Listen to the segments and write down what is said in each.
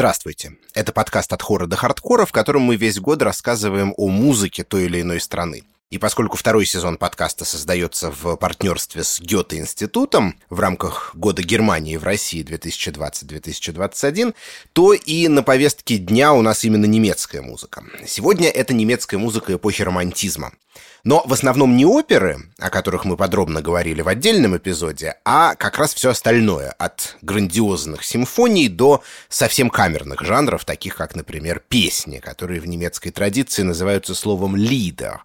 Здравствуйте. Это подкаст «От хора до хардкора», в котором мы весь год рассказываем о музыке той или иной страны. И поскольку второй сезон подкаста создается в партнерстве с Гёте-институтом в рамках Года Германии в России 2020-2021, то и на повестке дня у нас именно немецкая музыка. Сегодня это немецкая музыка эпохи романтизма. Но в основном не оперы, о которых мы подробно говорили в отдельном эпизоде, а как раз все остальное, от грандиозных симфоний до совсем камерных жанров, таких как, например, песни, которые в немецкой традиции называются словом «лидер»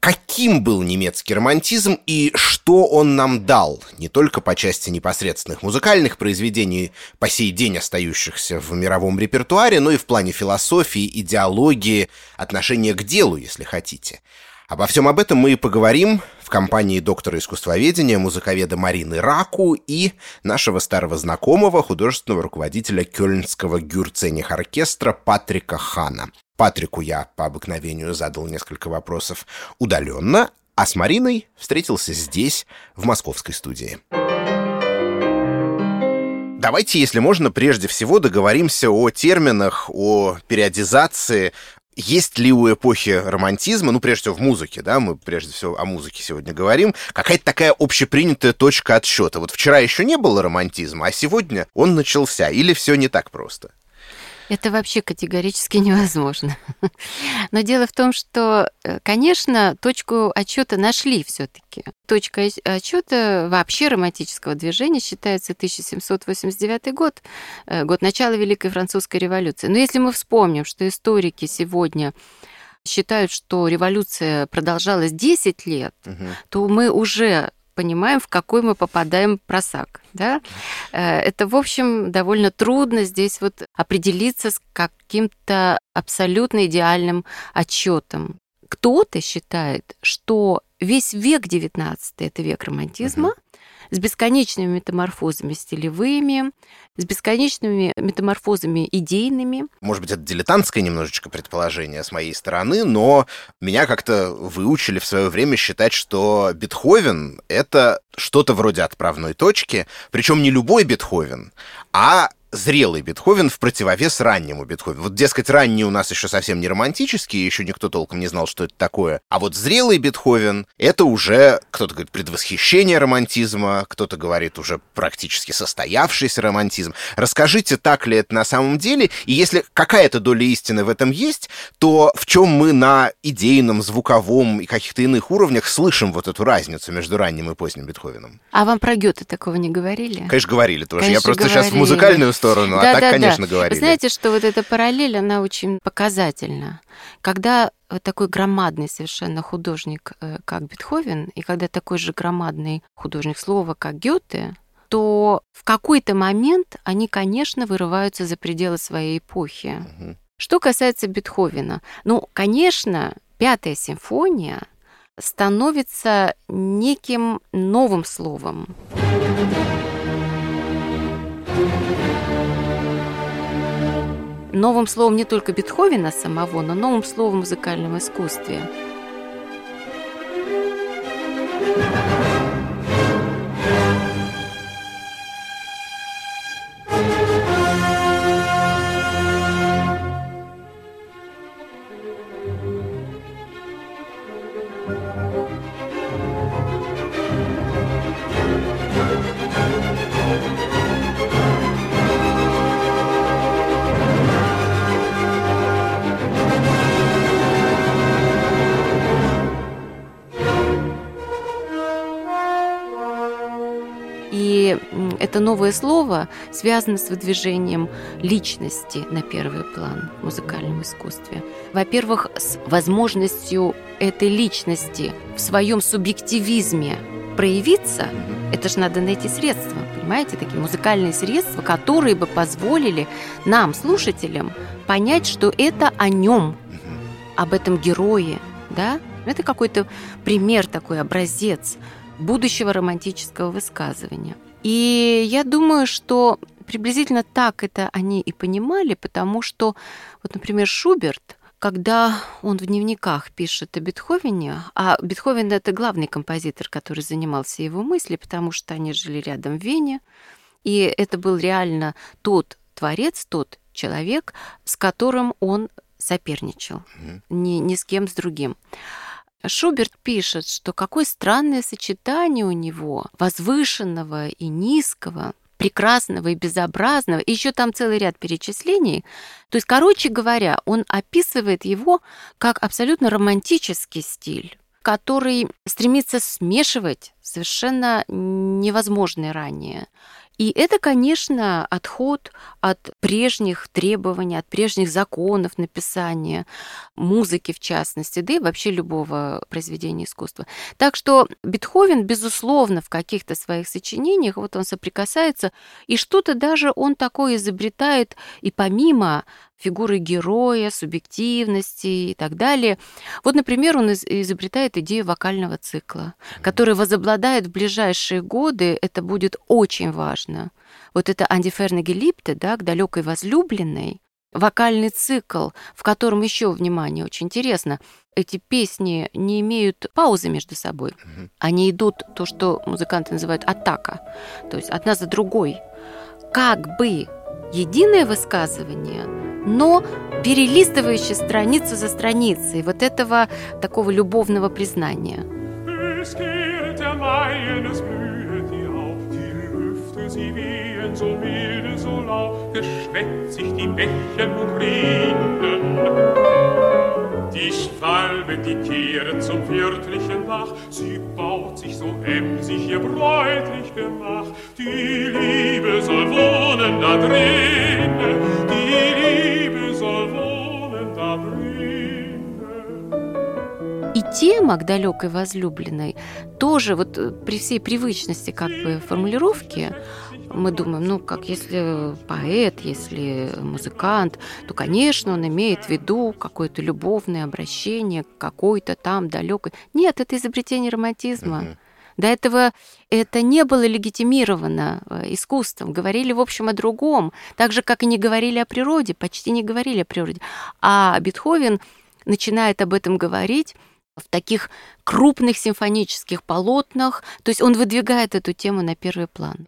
каким был немецкий романтизм и что он нам дал, не только по части непосредственных музыкальных произведений, по сей день остающихся в мировом репертуаре, но и в плане философии, идеологии, отношения к делу, если хотите. Обо всем об этом мы и поговорим в компании доктора искусствоведения, музыковеда Марины Раку и нашего старого знакомого, художественного руководителя Кёльнского гюрцених оркестра Патрика Хана. Патрику я по обыкновению задал несколько вопросов удаленно, а с Мариной встретился здесь, в московской студии. Давайте, если можно, прежде всего договоримся о терминах, о периодизации. Есть ли у эпохи романтизма, ну, прежде всего, в музыке, да, мы прежде всего о музыке сегодня говорим, какая-то такая общепринятая точка отсчета? Вот вчера еще не было романтизма, а сегодня он начался, или все не так просто? Это вообще категорически невозможно. Но дело в том, что, э, конечно, точку отчета нашли все-таки. Точка отчета вообще романтического движения считается 1789 год, э, год начала Великой Французской революции. Но если мы вспомним, что историки сегодня считают, что революция продолжалась 10 лет, угу. то мы уже понимаем, в какой мы попадаем просак. Да? Э, это, в общем, довольно трудно здесь вот определиться с каким-то абсолютно идеальным отчетом. Кто-то считает, что весь век XIX это век романтизма, uh-huh с бесконечными метаморфозами стилевыми, с бесконечными метаморфозами идейными. Может быть, это дилетантское немножечко предположение с моей стороны, но меня как-то выучили в свое время считать, что Бетховен — это что-то вроде отправной точки, причем не любой Бетховен, а зрелый Бетховен в противовес раннему Бетховену. Вот, дескать, ранний у нас еще совсем не романтический, еще никто толком не знал, что это такое. А вот зрелый Бетховен — это уже, кто-то говорит, предвосхищение романтизма, кто-то говорит уже практически состоявшийся романтизм. Расскажите, так ли это на самом деле, и если какая-то доля истины в этом есть, то в чем мы на идейном, звуковом и каких-то иных уровнях слышим вот эту разницу между ранним и поздним Бетховеном? А вам про Гёте такого не говорили? Конечно, говорили тоже. Конечно, Я просто говорили. сейчас в музыкальную сторону, да, а так, да, конечно, да. говорили. знаете, что вот эта параллель, она очень показательна. Когда такой громадный совершенно художник, э, как Бетховен, и когда такой же громадный художник слова, как Гёте, то в какой-то момент они, конечно, вырываются за пределы своей эпохи. Угу. Что касается Бетховена, ну, конечно, пятая симфония становится неким новым словом. Новым словом не только Бетховена самого, но новым словом в музыкальном искусстве. Это новое слово связано с выдвижением личности на первый план в музыкальном искусстве. Во-первых, с возможностью этой личности в своем субъективизме проявиться, это же надо найти средства, понимаете, такие музыкальные средства, которые бы позволили нам, слушателям, понять, что это о нем, об этом герое, да? Это какой-то пример такой, образец будущего романтического высказывания. И я думаю, что приблизительно так это они и понимали, потому что, вот, например, Шуберт, когда он в дневниках пишет о Бетховене, а Бетховен — это главный композитор, который занимался его мыслью, потому что они жили рядом в Вене, и это был реально тот творец, тот человек, с которым он соперничал, mm-hmm. ни, ни с кем с другим. Шуберт пишет, что какое странное сочетание у него возвышенного и низкого, прекрасного и безобразного, и еще там целый ряд перечислений. То есть, короче говоря, он описывает его как абсолютно романтический стиль который стремится смешивать совершенно невозможное ранее. И это, конечно, отход от прежних требований, от прежних законов написания, музыки в частности, да и вообще любого произведения искусства. Так что Бетховен, безусловно, в каких-то своих сочинениях, вот он соприкасается, и что-то даже он такое изобретает и помимо фигуры героя, субъективности и так далее. Вот, например, он изобретает идею вокального цикла, который возобладает в ближайшие годы, это будет очень важно. Вот это Андиферна Гелипте, да, к далекой возлюбленной, вокальный цикл, в котором еще, внимание, очень интересно, эти песни не имеют паузы между собой. Они идут, то, что музыканты называют атака, то есть одна за другой. Как бы единое высказывание, но перелистывающее страницу за страницей вот этого такого любовного признания. sie wehen die Bächen und Rinnen. Die Schwalbe, die kehret zum wirtlichen Bach, sie baut sich so emsig ihr bräutlich Gemach. Die Liebe soll wohnen da drinnen, die Liebe soll wohnen da drinnen. И тема к далекой возлюбленной тоже вот при всей привычности как бы формулировки мы думаем, ну, как если поэт, если музыкант, то, конечно, он имеет в виду какое-то любовное обращение к какой-то там далекой. Нет, это изобретение романтизма. Uh-huh. До этого это не было легитимировано э, искусством. Говорили, в общем, о другом. Так же, как и не говорили о природе, почти не говорили о природе. А Бетховен начинает об этом говорить в таких крупных симфонических полотнах. То есть он выдвигает эту тему на первый план.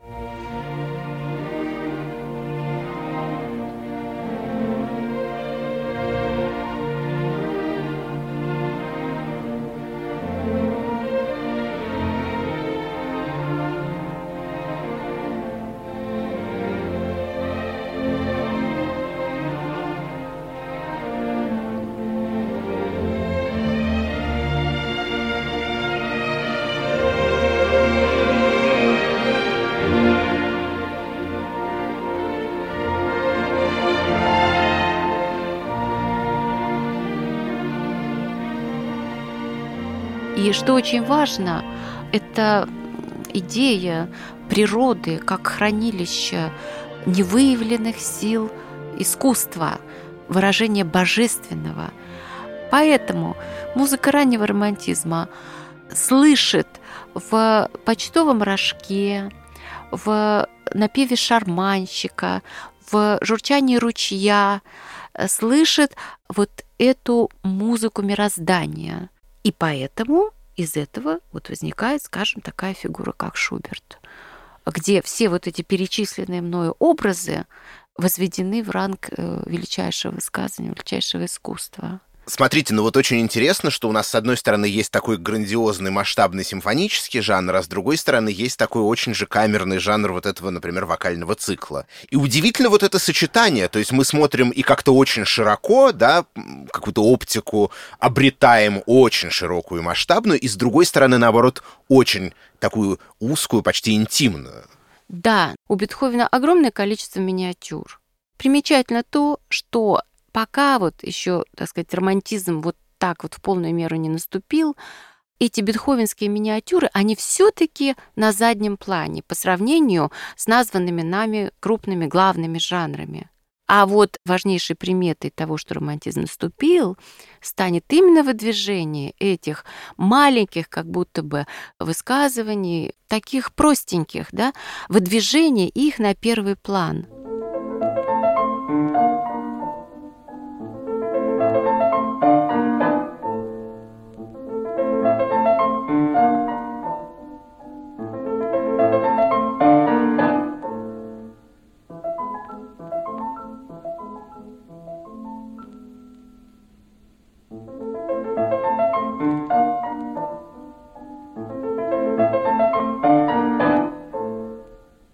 Что очень важно, это идея природы как хранилища невыявленных сил искусства, выражение божественного. Поэтому музыка раннего романтизма слышит в почтовом рожке, в напеве шарманщика, в журчании ручья, слышит вот эту музыку мироздания. И поэтому из этого вот возникает, скажем, такая фигура, как Шуберт, где все вот эти перечисленные мною образы возведены в ранг э, величайшего высказывания, величайшего искусства. Смотрите, ну вот очень интересно, что у нас с одной стороны есть такой грандиозный масштабный симфонический жанр, а с другой стороны есть такой очень же камерный жанр вот этого, например, вокального цикла. И удивительно вот это сочетание, то есть мы смотрим и как-то очень широко, да, какую-то оптику обретаем очень широкую и масштабную, и с другой стороны, наоборот, очень такую узкую, почти интимную. Да, у Бетховена огромное количество миниатюр. Примечательно то, что пока вот еще, так сказать, романтизм вот так вот в полную меру не наступил, эти бетховенские миниатюры, они все-таки на заднем плане по сравнению с названными нами крупными главными жанрами. А вот важнейшей приметой того, что романтизм наступил, станет именно выдвижение этих маленьких как будто бы высказываний, таких простеньких, да, выдвижение их на первый план –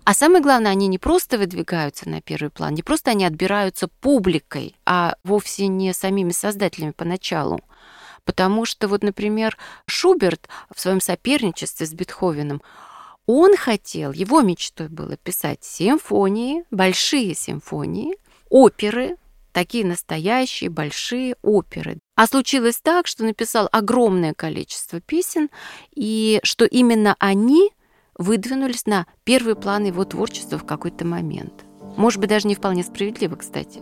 А самое главное, они не просто выдвигаются на первый план, не просто они отбираются публикой, а вовсе не самими создателями поначалу. Потому что вот, например, Шуберт в своем соперничестве с Бетховеном, он хотел, его мечтой было писать симфонии, большие симфонии, оперы, такие настоящие большие оперы. А случилось так, что написал огромное количество песен, и что именно они выдвинулись на первый план его творчества в какой-то момент. Может быть, даже не вполне справедливо, кстати.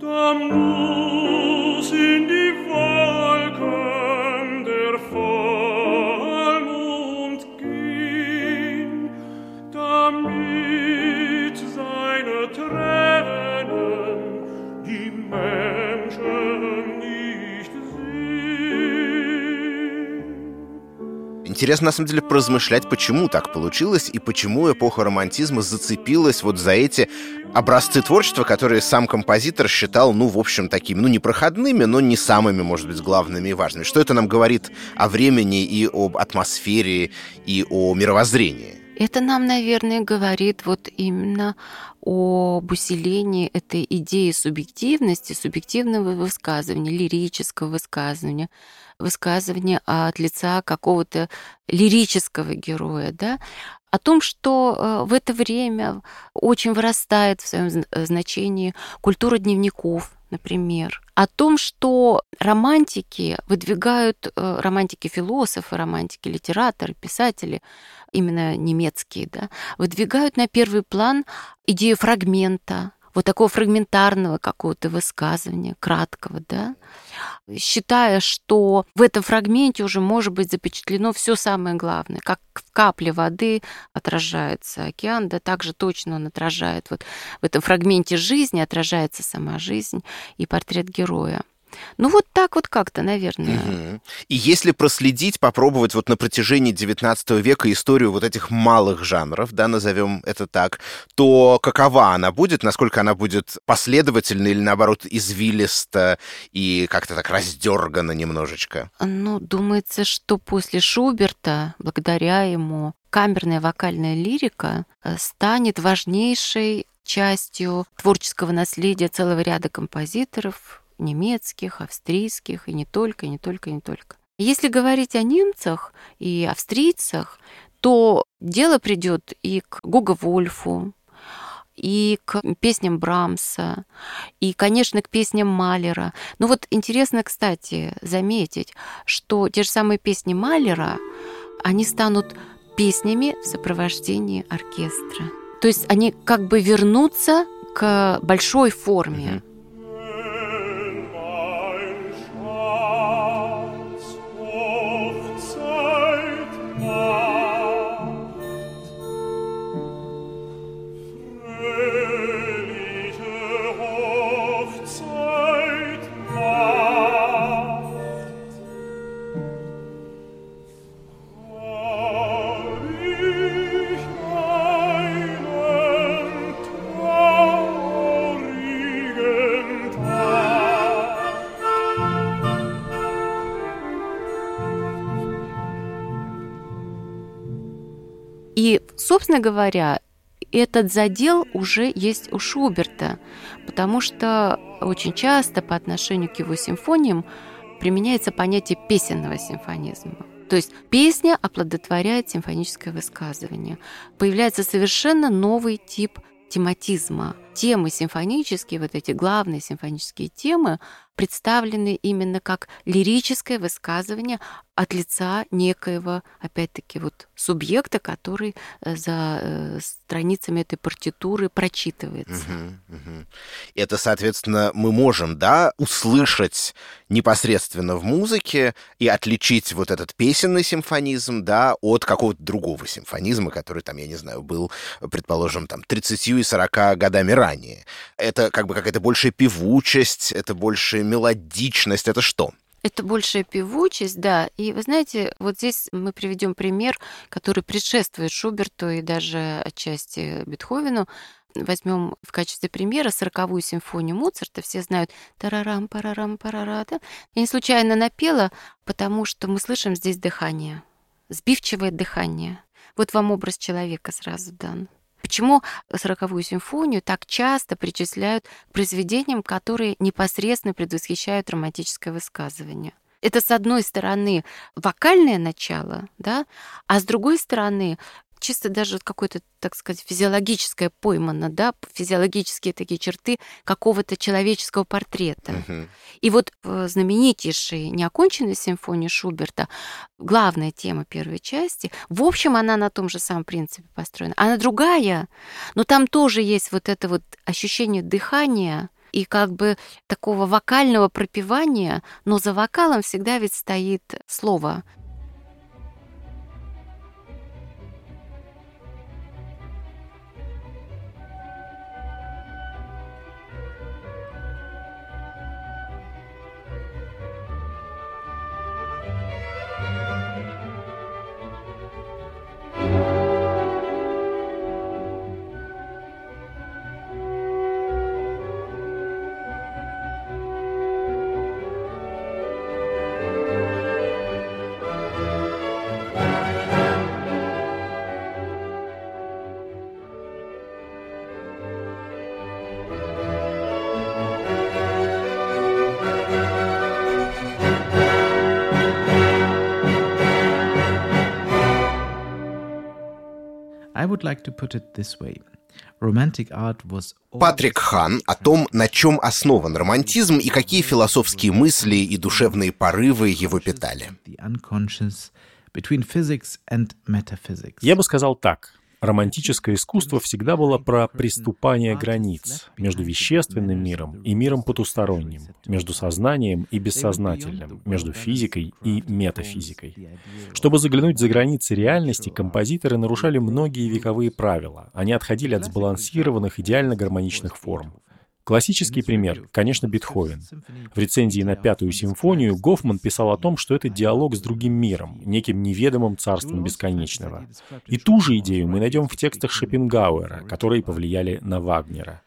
Da Интересно, на самом деле, поразмышлять, почему так получилось и почему эпоха романтизма зацепилась вот за эти образцы творчества, которые сам композитор считал, ну, в общем, такими, ну, непроходными, но не самыми, может быть, главными и важными. Что это нам говорит о времени и об атмосфере и о мировоззрении? Это нам, наверное, говорит вот именно об усилении этой идеи субъективности, субъективного высказывания, лирического высказывания, высказывания от лица какого-то лирического героя, да, о том, что э, в это время очень вырастает в своем значении культура дневников, например, о том, что романтики выдвигают, э, романтики-философы, романтики-литераторы, писатели, именно немецкие, да, выдвигают на первый план идею фрагмента, вот такого фрагментарного какого-то высказывания, краткого, да, считая, что в этом фрагменте уже может быть запечатлено все самое главное, как в капле воды отражается океан, да, также точно он отражает вот в этом фрагменте жизни отражается сама жизнь и портрет героя. Ну вот так вот как-то, наверное. Угу. И если проследить, попробовать вот на протяжении XIX века историю вот этих малых жанров, да, назовем это так, то какова она будет, насколько она будет последовательна или наоборот извилиста и как-то так раздергана немножечко? Ну, думается, что после Шуберта, благодаря ему, камерная вокальная лирика э, станет важнейшей частью творческого наследия целого ряда композиторов, немецких, австрийских, и не только, не только, не только. Если говорить о немцах и австрийцах, то дело придет и к Гуга Вольфу, и к песням Брамса, и, конечно, к песням Малера. Но вот интересно, кстати, заметить, что те же самые песни Малера, они станут песнями в сопровождении оркестра. То есть они как бы вернутся к большой форме. Собственно говоря, этот задел уже есть у Шуберта, потому что очень часто по отношению к его симфониям применяется понятие песенного симфонизма. То есть песня оплодотворяет симфоническое высказывание. Появляется совершенно новый тип тематизма. Темы симфонические, вот эти главные симфонические темы, представлены именно как лирическое высказывание от лица некоего, опять-таки, вот субъекта, который э, за э, страницами этой партитуры прочитывается. Угу, угу. Это, соответственно, мы можем, да, услышать непосредственно в музыке и отличить вот этот песенный симфонизм, да, от какого-то другого симфонизма, который там, я не знаю, был, предположим, там 30 и 40 годами ранее. Это как бы какая-то большая певучесть, это большая мелодичность, это что? Это большая певучесть, да. И вы знаете, вот здесь мы приведем пример, который предшествует Шуберту и даже отчасти Бетховену. Возьмем в качестве примера сороковую симфонию Моцарта. Все знают тарарам, парарам, парара. Да? Я не случайно напела, потому что мы слышим здесь дыхание, сбивчивое дыхание. Вот вам образ человека сразу дан. Почему сороковую симфонию так часто причисляют к произведениям, которые непосредственно предвосхищают романтическое высказывание? Это, с одной стороны, вокальное начало, да, а с другой стороны, чисто даже какое-то, так сказать, физиологическое поймано, да, физиологические такие черты какого-то человеческого портрета. Угу. И вот в знаменитейшей неоконченной симфонии Шуберта главная тема первой части, в общем, она на том же самом принципе построена. Она другая, но там тоже есть вот это вот ощущение дыхания, и как бы такого вокального пропевания, но за вокалом всегда ведь стоит слово, Патрик Хан о том, на чем основан романтизм и какие философские мысли и душевные порывы его питали. Я бы сказал так. Романтическое искусство всегда было про приступание границ между вещественным миром и миром потусторонним, между сознанием и бессознательным, между физикой и метафизикой. Чтобы заглянуть за границы реальности, композиторы нарушали многие вековые правила. Они отходили от сбалансированных, идеально гармоничных форм. Классический пример, конечно, Бетховен. В рецензии на Пятую симфонию Гофман писал о том, что это диалог с другим миром, неким неведомым царством бесконечного. И ту же идею мы найдем в текстах Шопенгауэра, которые повлияли на Вагнера.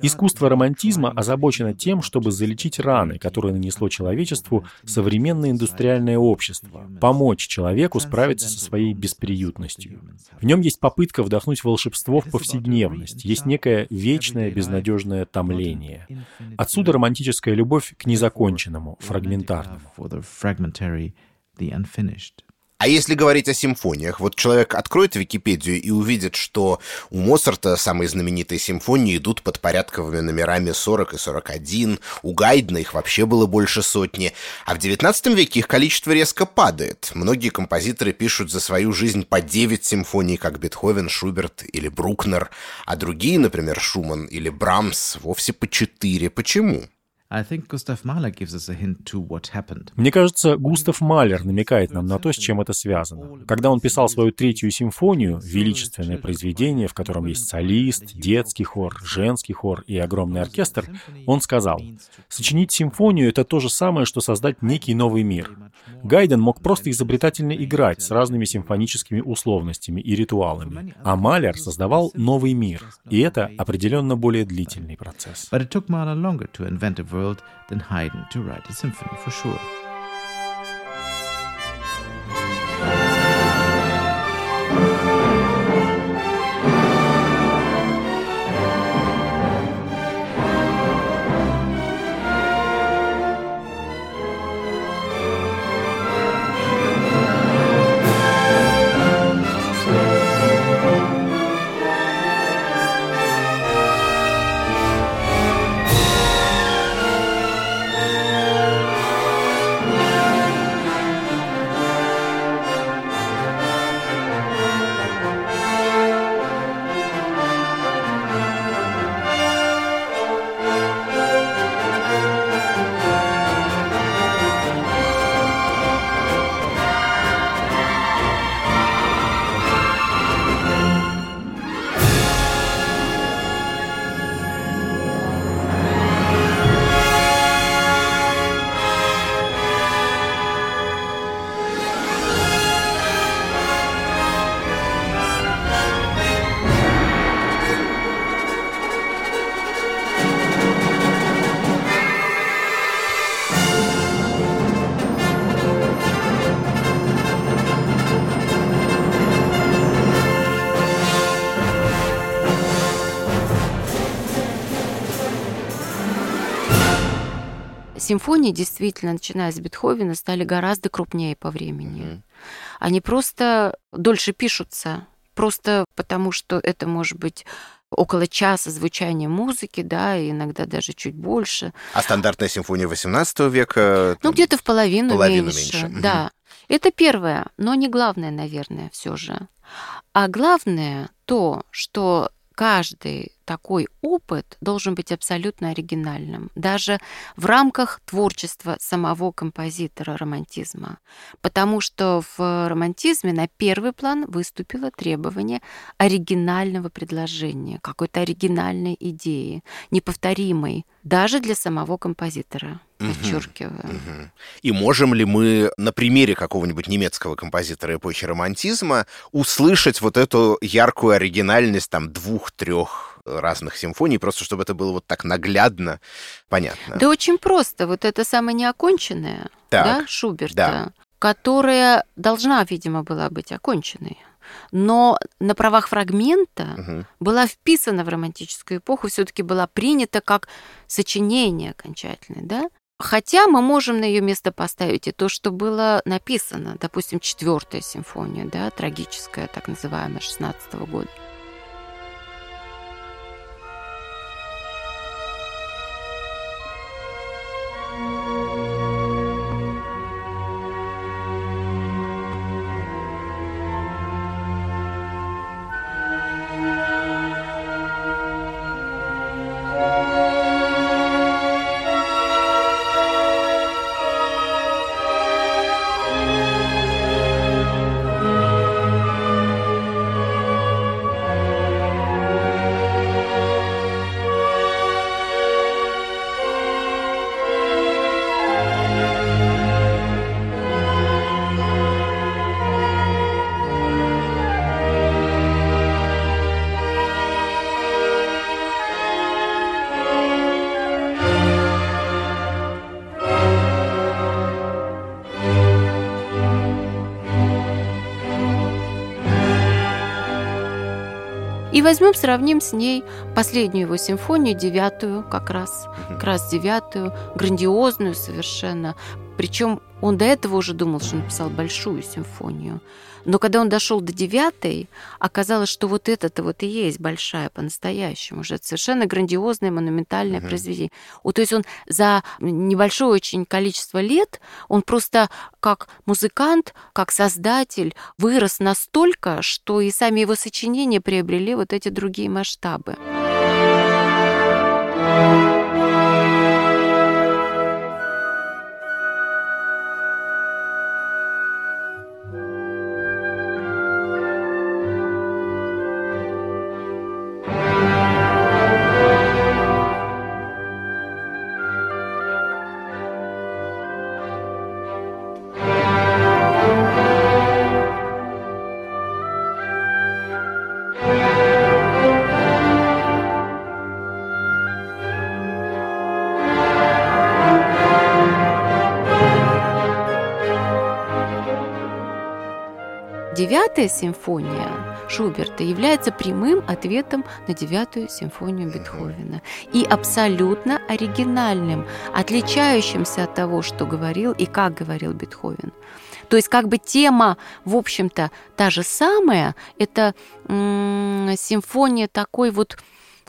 Искусство романтизма озабочено тем, чтобы залечить раны, которые нанесло человечеству современное индустриальное общество, помочь человеку справиться со своей бесприютностью. В нем есть попытка вдохнуть волшебство в повседневность, есть некое вечное безнадежное томление. Отсюда романтическая любовь к незаконченному, фрагментарному. А если говорить о симфониях, вот человек откроет Википедию и увидит, что у Моцарта самые знаменитые симфонии идут под порядковыми номерами 40 и 41, у Гайдна их вообще было больше сотни, а в XIX веке их количество резко падает. Многие композиторы пишут за свою жизнь по 9 симфоний, как Бетховен, Шуберт или Брукнер, а другие, например, Шуман или Брамс, вовсе по 4. Почему? Мне кажется, Густав Малер намекает нам на то, с чем это связано. Когда он писал свою третью симфонию, величественное произведение, в котором есть солист, детский хор, женский хор и огромный оркестр, он сказал, «Сочинить симфонию — это то же самое, что создать некий новый мир». Гайден мог просто изобретательно играть с разными симфоническими условностями и ритуалами, а Малер создавал новый мир, и это определенно более длительный процесс world than Haydn to write a symphony for sure. Симфонии действительно, начиная с Бетховена, стали гораздо крупнее по времени. Угу. Они просто дольше пишутся, просто потому что это может быть около часа звучания музыки, да, и иногда даже чуть больше. А стандартная симфония XVIII века? Ну, где-то в половину, половину меньше. меньше. Да. Это первое, но не главное, наверное, все же. А главное то, что каждый такой опыт должен быть абсолютно оригинальным, даже в рамках творчества самого композитора романтизма. Потому что в романтизме на первый план выступило требование оригинального предложения, какой-то оригинальной идеи, неповторимой даже для самого композитора подчеркиваю. Угу. И можем ли мы на примере какого-нибудь немецкого композитора эпохи романтизма услышать вот эту яркую оригинальность там двух-трех разных симфоний, просто чтобы это было вот так наглядно понятно? Да очень просто. Вот это самое неоконченное, так, да, Шуберта, да. которая должна, видимо, была быть оконченной но на правах фрагмента угу. была вписана в романтическую эпоху, все-таки была принята как сочинение окончательное, да? Хотя мы можем на ее место поставить и то, что было написано, допустим, четвертая симфония, да, трагическая, так называемая, 16 года. И возьмем, сравним с ней последнюю его симфонию, девятую как раз, как раз девятую, грандиозную совершенно. Причем он до этого уже думал, что написал большую симфонию. Но когда он дошел до девятой, оказалось, что вот это-то вот и есть большая по-настоящему. Уже это совершенно грандиозное, монументальное uh-huh. произведение. Вот, то есть он за небольшое очень количество лет, он просто как музыкант, как создатель вырос настолько, что и сами его сочинения приобрели вот эти другие масштабы. thank you Девятая симфония Шуберта является прямым ответом на девятую симфонию Бетховена и абсолютно оригинальным, отличающимся от того, что говорил и как говорил Бетховен. То есть как бы тема, в общем-то, та же самая, это м- симфония такой вот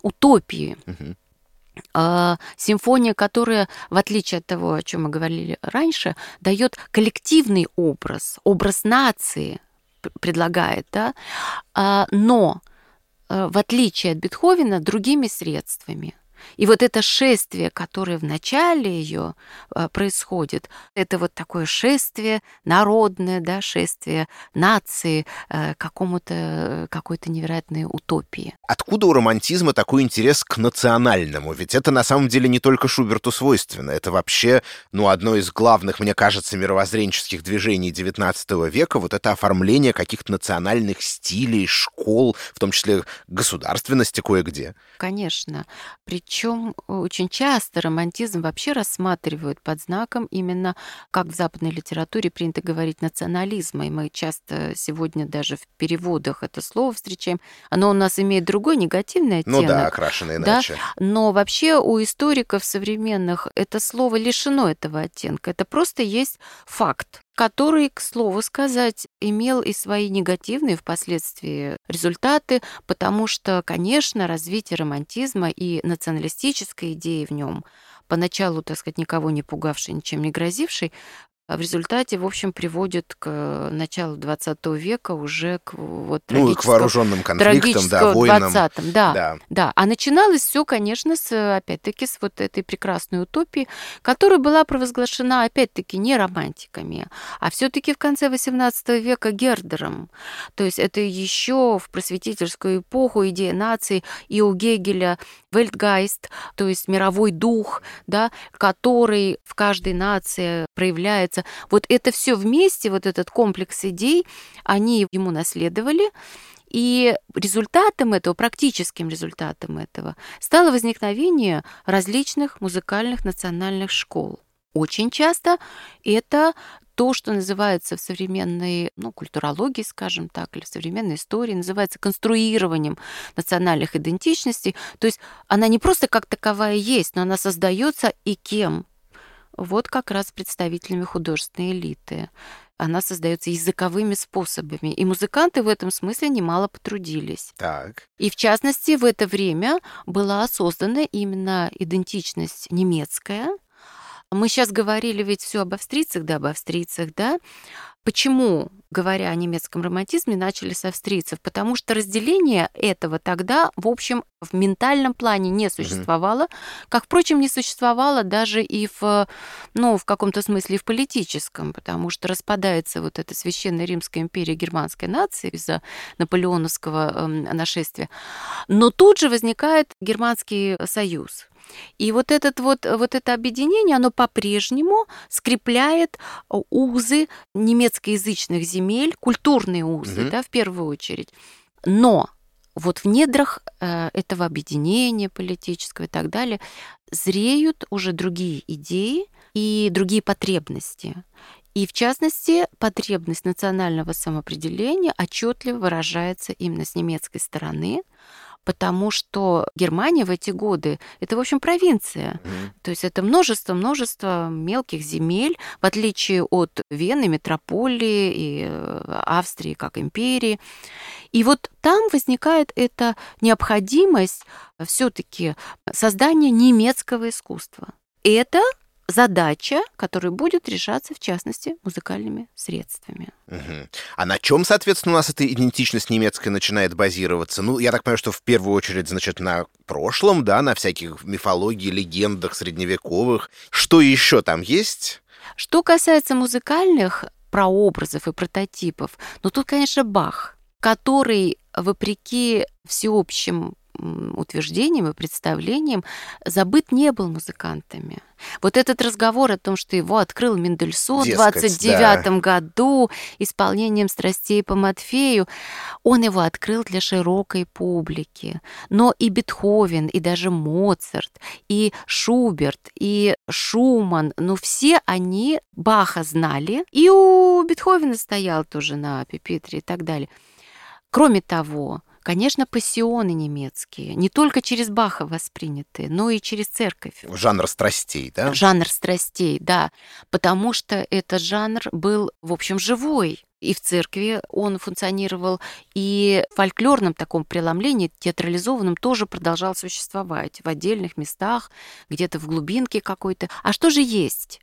утопии. Uh-huh. симфония, которая, в отличие от того, о чем мы говорили раньше, дает коллективный образ, образ нации, предлагает, да, а, но э, в отличие от Бетховена, другими средствами. И вот это шествие, которое в начале ее а, происходит, это вот такое шествие народное, да, шествие нации э, какому-то какой-то невероятной утопии. Откуда у романтизма такой интерес к национальному? Ведь это на самом деле не только Шуберту свойственно. Это вообще, ну, одно из главных, мне кажется, мировоззренческих движений XIX века, вот это оформление каких-то национальных стилей, школ, в том числе государственности кое-где. Конечно. Причем Причем очень часто романтизм вообще рассматривают под знаком именно, как в западной литературе принято говорить, национализма. И мы часто сегодня даже в переводах это слово встречаем. Оно у нас имеет другой негативный оттенок. Ну да, окрашено иначе. Да? Но вообще у историков современных это слово лишено этого оттенка. Это просто есть факт который, к слову сказать, имел и свои негативные впоследствии результаты, потому что, конечно, развитие романтизма и националистической идеи в нем поначалу, так сказать, никого не пугавший, ничем не грозивший, а в результате, в общем, приводит к началу 20 века уже к вот ну, к вооруженным конфликтам, да, войнам. 20 да, да, да. А начиналось все, конечно, с, опять-таки, с вот этой прекрасной утопии, которая была провозглашена, опять-таки, не романтиками, а все-таки в конце 18 века Гердером. То есть это еще в просветительскую эпоху идея нации и у Гегеля Вельтгайст, то есть мировой дух, да, который в каждой нации проявляется получается, вот это все вместе, вот этот комплекс идей, они ему наследовали, и результатом этого, практическим результатом этого, стало возникновение различных музыкальных национальных школ. Очень часто это то, что называется в современной ну, культурологии, скажем так, или в современной истории, называется конструированием национальных идентичностей. То есть она не просто как таковая есть, но она создается и кем? Вот как раз представителями художественной элиты. Она создается языковыми способами. И музыканты в этом смысле немало потрудились. Так. И в частности, в это время была создана именно идентичность немецкая. Мы сейчас говорили ведь все об австрийцах, да, об австрийцах, да. Почему, говоря о немецком романтизме, начали с австрийцев? Потому что разделение этого тогда, в общем, в ментальном плане не существовало, как, впрочем, не существовало даже и в, ну, в каком-то смысле в политическом, потому что распадается вот эта священная Римская империя германской нации из-за наполеоновского э, нашествия. Но тут же возникает Германский союз. И вот, этот вот, вот это объединение, оно по-прежнему скрепляет узы немецкоязычных земель, культурные узы, угу. да, в первую очередь. Но вот в недрах э, этого объединения политического и так далее зреют уже другие идеи и другие потребности. И в частности, потребность национального самоопределения отчетливо выражается именно с немецкой стороны потому что Германия в эти годы это, в общем, провинция. Mm-hmm. То есть это множество-множество мелких земель, в отличие от Вены, метрополии и э, Австрии как империи. И вот там возникает эта необходимость все-таки создания немецкого искусства. Это задача, которая будет решаться, в частности, музыкальными средствами. Угу. А на чем, соответственно, у нас эта идентичность немецкая начинает базироваться? Ну, я так понимаю, что в первую очередь, значит, на прошлом, да, на всяких мифологии, легендах средневековых. Что еще там есть? Что касается музыкальных прообразов и прототипов, ну тут, конечно, Бах, который, вопреки всеобщим утверждением и представлением забыт не был музыкантами. Вот этот разговор о том, что его открыл Мендельсон в 29 да. году исполнением страстей по Матфею, он его открыл для широкой публики. Но и Бетховен, и даже Моцарт, и Шуберт, и Шуман, ну все они Баха знали. И у Бетховена стоял тоже на пепитре и так далее. Кроме того, Конечно, пассионы немецкие, не только через Баха воспринятые, но и через церковь. Жанр страстей, да? Жанр страстей, да. Потому что этот жанр был, в общем, живой. И в церкви он функционировал, и в фольклорном таком преломлении, театрализованном, тоже продолжал существовать в отдельных местах, где-то в глубинке какой-то. А что же есть?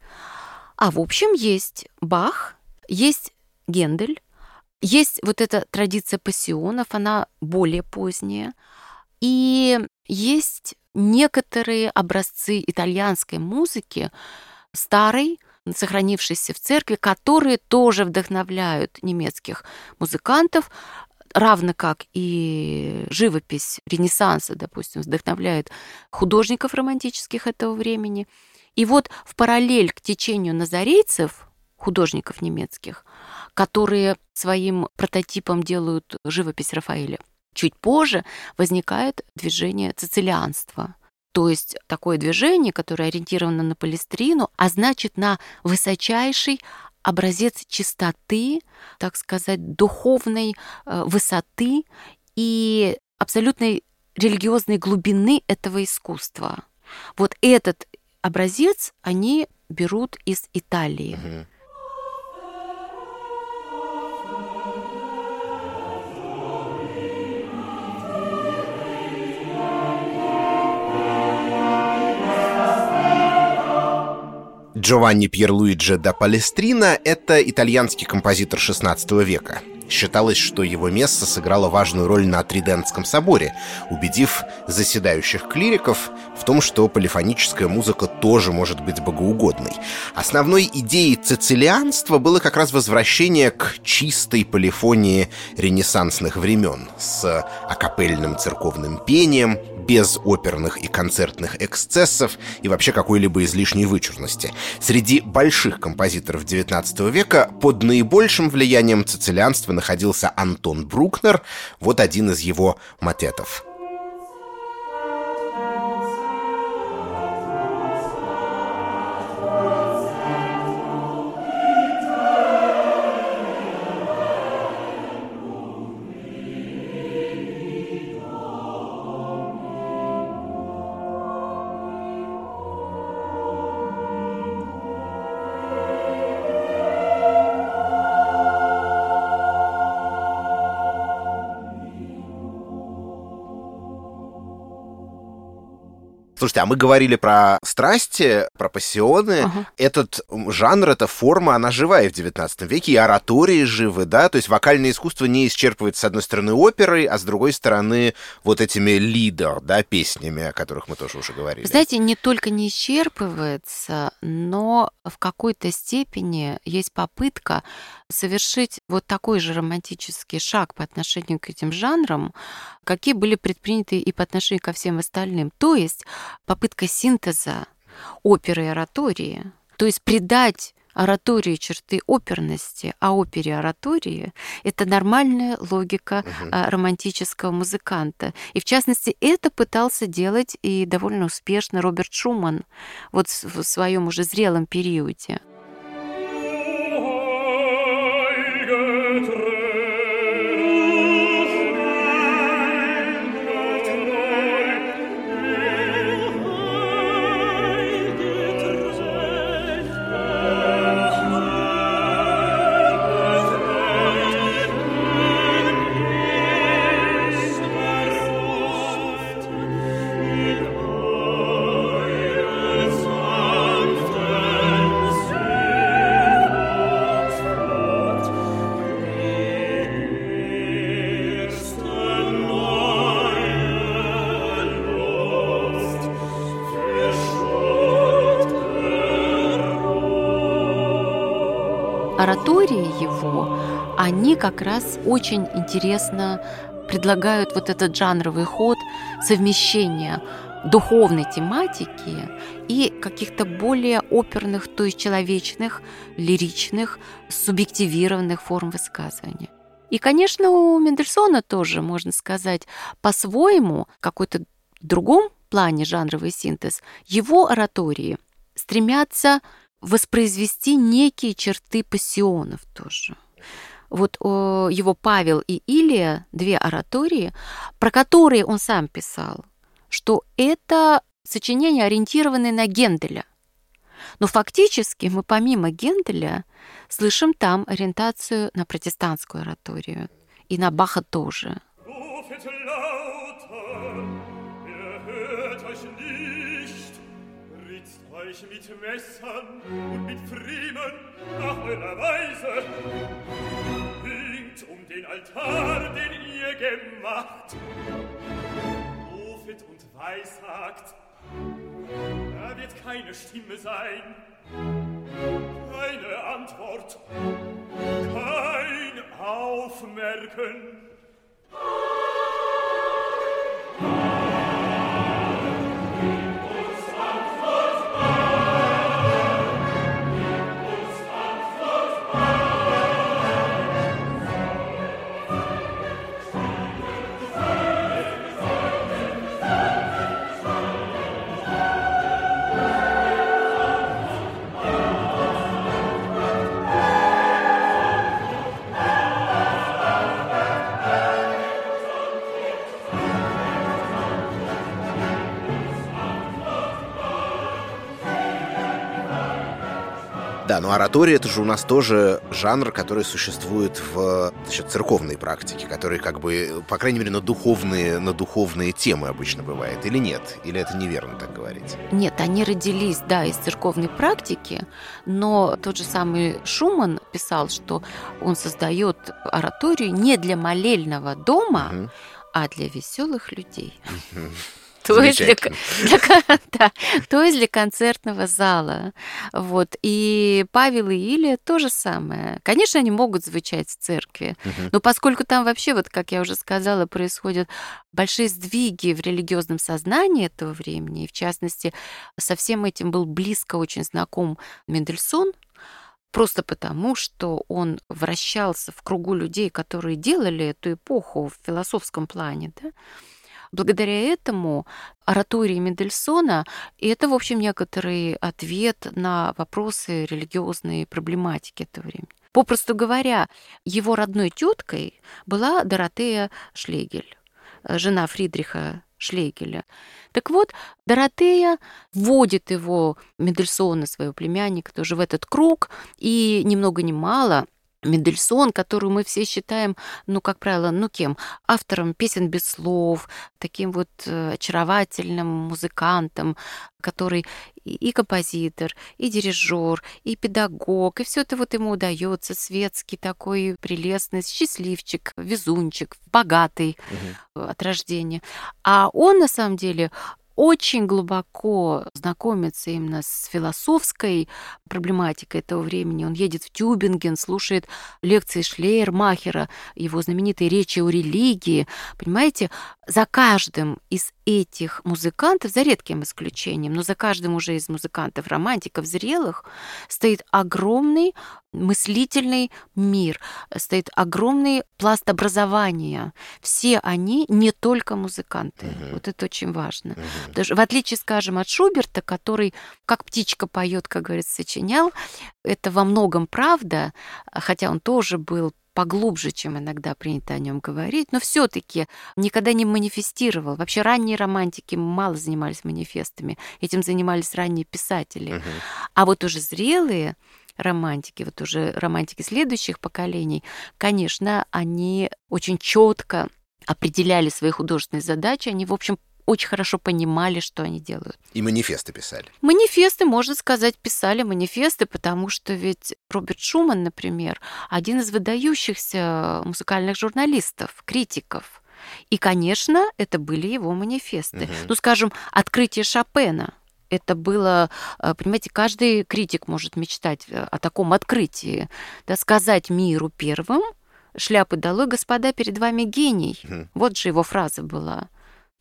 А в общем есть Бах, есть Гендель, есть вот эта традиция пассионов, она более поздняя. И есть некоторые образцы итальянской музыки, старой, сохранившейся в церкви, которые тоже вдохновляют немецких музыкантов, равно как и живопись Ренессанса, допустим, вдохновляет художников романтических этого времени. И вот в параллель к течению назарейцев, художников немецких, которые своим прототипом делают живопись Рафаэля. Чуть позже возникает движение цицилианства, То есть такое движение, которое ориентировано на палестрину, а значит на высочайший образец чистоты, так сказать, духовной э, высоты и абсолютной религиозной глубины этого искусства. Вот этот образец они берут из Италии. Угу. Джованни Пьерлуиджи да Палестрина – это итальянский композитор XVI века. Считалось, что его место сыграло важную роль на Тридентском соборе, убедив заседающих клириков в том, что полифоническая музыка тоже может быть богоугодной. Основной идеей цицилианства было как раз возвращение к чистой полифонии ренессансных времен с акапельным церковным пением, без оперных и концертных эксцессов и вообще какой-либо излишней вычурности. Среди больших композиторов XIX века под наибольшим влиянием цицилианства находился Антон Брукнер, вот один из его матетов. Слушайте, а мы говорили про страсти, про пассионы. Ага. Этот жанр, эта форма, она живая в XIX веке, и оратории живы, да? То есть вокальное искусство не исчерпывается, с одной стороны, оперой, а с другой стороны, вот этими лидер, да, песнями, о которых мы тоже уже говорили. Знаете, не только не исчерпывается, но в какой-то степени есть попытка совершить вот такой же романтический шаг по отношению к этим жанрам, какие были предприняты и по отношению ко всем остальным. То есть попытка синтеза оперы и оратории, то есть придать оратории черты оперности, а опере оратории — это нормальная логика угу. романтического музыканта. И в частности, это пытался делать и довольно успешно Роберт Шуман вот в своем уже зрелом периоде. Оратории его, они как раз очень интересно предлагают вот этот жанровый ход совмещения духовной тематики и каких-то более оперных, то есть человечных, лиричных, субъективированных форм высказывания. И, конечно, у Мендельсона тоже, можно сказать, по-своему, какой-то другом плане жанровый синтез, его оратории стремятся воспроизвести некие черты пассионов тоже. Вот его Павел и Илия, две оратории, про которые он сам писал, что это сочинения, ориентированные на Генделя. Но фактически мы помимо Генделя слышим там ориентацию на протестантскую ораторию. И на Баха тоже. Euch mit Messern und mit Friemen nach eurer Weise. Winkt um den Altar, den ihr gemacht. Rufet und weissagt, da wird keine Stimme sein, keine Antwort, kein Aufmerken. Но оратория это же у нас тоже жанр, который существует в значит, церковной практике, который как бы, по крайней мере, на духовные, на духовные темы обычно бывает, или нет? Или это неверно так говорить? Нет, они родились, да, из церковной практики, но тот же самый Шуман писал, что он создает ораторию не для молельного дома, угу. а для веселых людей. Угу то есть, для, для, да, то есть для концертного зала. Вот. И Павел и Илья то же самое. Конечно, они могут звучать в церкви, угу. но поскольку там вообще, вот как я уже сказала, происходят большие сдвиги в религиозном сознании этого времени, и в частности, со всем этим был близко очень знаком Мендельсон, просто потому, что он вращался в кругу людей, которые делали эту эпоху в философском плане, да, Благодаря этому оратории Мендельсона – это, в общем, некоторый ответ на вопросы религиозной проблематики этого времени. Попросту говоря, его родной теткой была Доротея Шлегель, жена Фридриха Шлейгеля. Так вот, Доротея вводит его, Мендельсона, своего племянника, тоже в этот круг, и ни много ни мало Мендельсон, которую мы все считаем, ну, как правило, ну, кем? Автором песен без слов, таким вот э, очаровательным музыкантом, который и композитор, и дирижер, и педагог, и все это вот ему удается, светский такой прелестный, счастливчик, везунчик, богатый угу. от рождения. А он на самом деле очень глубоко знакомится именно с философской проблематикой этого времени. Он едет в Тюбинген, слушает лекции Шлейермахера, его знаменитые речи о религии. Понимаете, за каждым из этих музыкантов, за редким исключением, но за каждым уже из музыкантов, романтиков, зрелых, стоит огромный мыслительный мир, стоит огромный пласт образования. Все они не только музыканты. Угу. Вот это очень важно. Угу. Даже в отличие, скажем, от Шуберта, который как птичка поет, как говорится, сочинял, это во многом правда, хотя он тоже был поглубже, чем иногда принято о нем говорить, но все-таки никогда не манифестировал. Вообще ранние романтики мало занимались манифестами, этим занимались ранние писатели. Uh-huh. А вот уже зрелые романтики, вот уже романтики следующих поколений, конечно, они очень четко определяли свои художественные задачи, они, в общем, очень хорошо понимали, что они делают. И манифесты писали. Манифесты, можно сказать, писали манифесты, потому что ведь Роберт Шуман, например, один из выдающихся музыкальных журналистов, критиков. И, конечно, это были его манифесты. Угу. Ну, скажем, открытие Шопена – это было, э, понимаете, каждый критик может мечтать э, о таком открытии, да, сказать миру первым, шляпы долой, господа, перед вами гений. Mm. Вот же его фраза была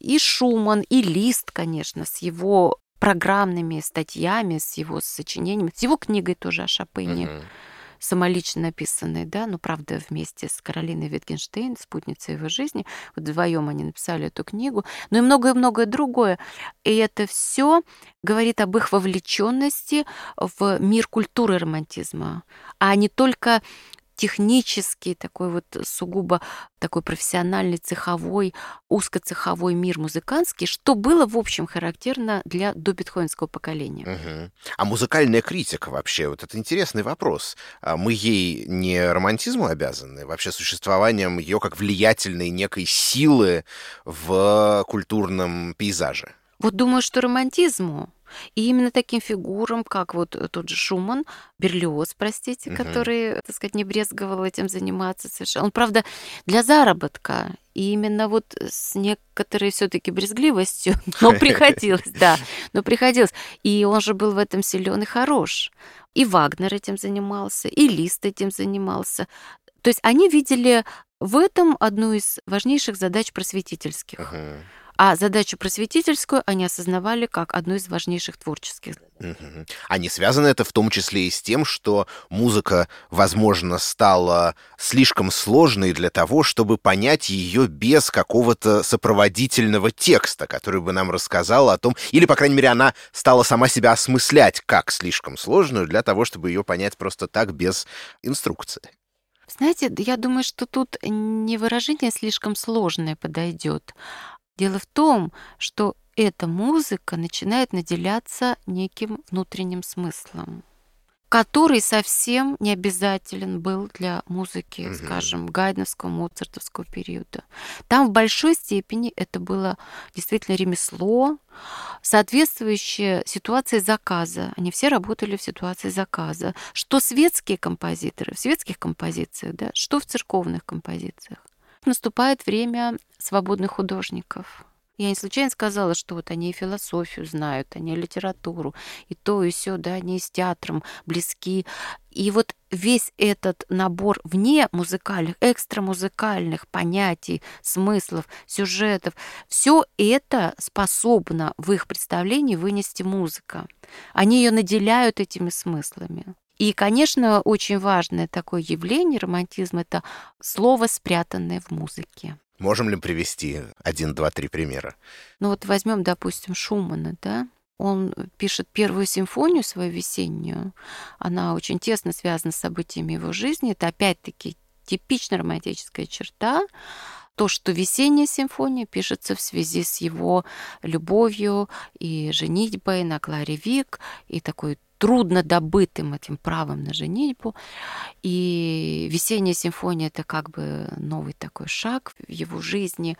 и Шуман, и Лист, конечно, с его программными статьями, с его сочинениями, с его книгой тоже о Шопене. Uh-huh самолично написанной, да, ну, правда, вместе с Каролиной Витгенштейн, спутницей его жизни, вот вдвоем они написали эту книгу, но и многое-многое другое. И это все говорит об их вовлеченности в мир культуры романтизма, а не только технический, такой вот сугубо такой профессиональный цеховой, узкоцеховой мир музыкантский, что было, в общем, характерно для добетховенского поколения. Угу. А музыкальная критика вообще, вот это интересный вопрос. А мы ей не романтизму обязаны, вообще существованием ее как влиятельной некой силы в культурном пейзаже? Вот думаю, что романтизму. И именно таким фигурам, как вот тот же Шуман, Берлиоз, простите, угу. который, так сказать, не брезговал этим заниматься совершенно. Он, правда, для заработка и именно вот с некоторой все-таки брезгливостью, но приходилось, да, но приходилось. И он же был в этом силен и хорош. И Вагнер этим занимался, и Лист этим занимался. То есть они видели в этом одну из важнейших задач просветительских. Uh-huh. А задачу просветительскую они осознавали как одну из важнейших творческих. Угу. А не связано это в том числе и с тем, что музыка, возможно, стала слишком сложной для того, чтобы понять ее без какого-то сопроводительного текста, который бы нам рассказал о том, или, по крайней мере, она стала сама себя осмыслять как слишком сложную для того, чтобы ее понять просто так без инструкции. Знаете, я думаю, что тут не выражение слишком сложное подойдет, Дело в том, что эта музыка начинает наделяться неким внутренним смыслом. который совсем не обязателен был для музыки, Мгм. скажем, гайдновского, моцартовского периода. Там в большой степени это было действительно ремесло, соответствующее ситуации заказа. Они все работали в ситуации заказа. Что светские композиторы в светских композициях, да, что в церковных композициях. Наступает время свободных художников. Я не случайно сказала, что вот они и философию знают, они и литературу, и то, и все, да, они и с театром близки. И вот весь этот набор вне музыкальных, экстрамузыкальных понятий, смыслов, сюжетов, все это способно в их представлении вынести музыка. Они ее наделяют этими смыслами. И, конечно, очень важное такое явление романтизма — это слово, спрятанное в музыке. Можем ли привести один, два, три примера? Ну вот возьмем, допустим, Шумана, да? Он пишет первую симфонию свою весеннюю. Она очень тесно связана с событиями его жизни. Это опять-таки типично романтическая черта. То, что весенняя симфония пишется в связи с его любовью и женитьбой на Кларе Вик, и такой трудно добытым этим правом на женитьбу. И весенняя симфония это как бы новый такой шаг в его жизни.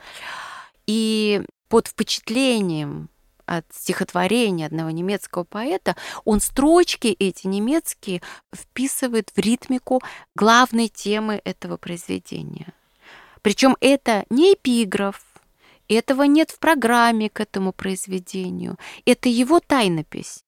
И под впечатлением от стихотворения одного немецкого поэта, он строчки эти немецкие вписывает в ритмику главной темы этого произведения. Причем это не эпиграф, этого нет в программе к этому произведению. Это его тайнопись.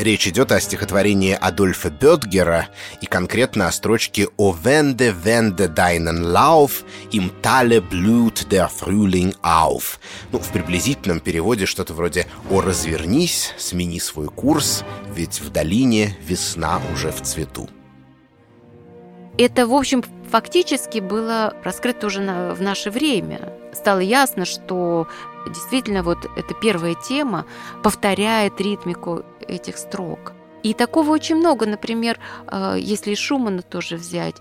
Речь идет о стихотворении Адольфа Бетгера и конкретно о строчке «O wende, wende deinen Lauf, im Tale blüht der Frühling auf». Ну, в приблизительном переводе что-то вроде «О, развернись, смени свой курс, ведь в долине весна уже в цвету». Это, в общем, фактически было раскрыто уже на, в наше время. Стало ясно, что действительно вот эта первая тема повторяет ритмику этих строк. И такого очень много. Например, э, если Шумана тоже взять,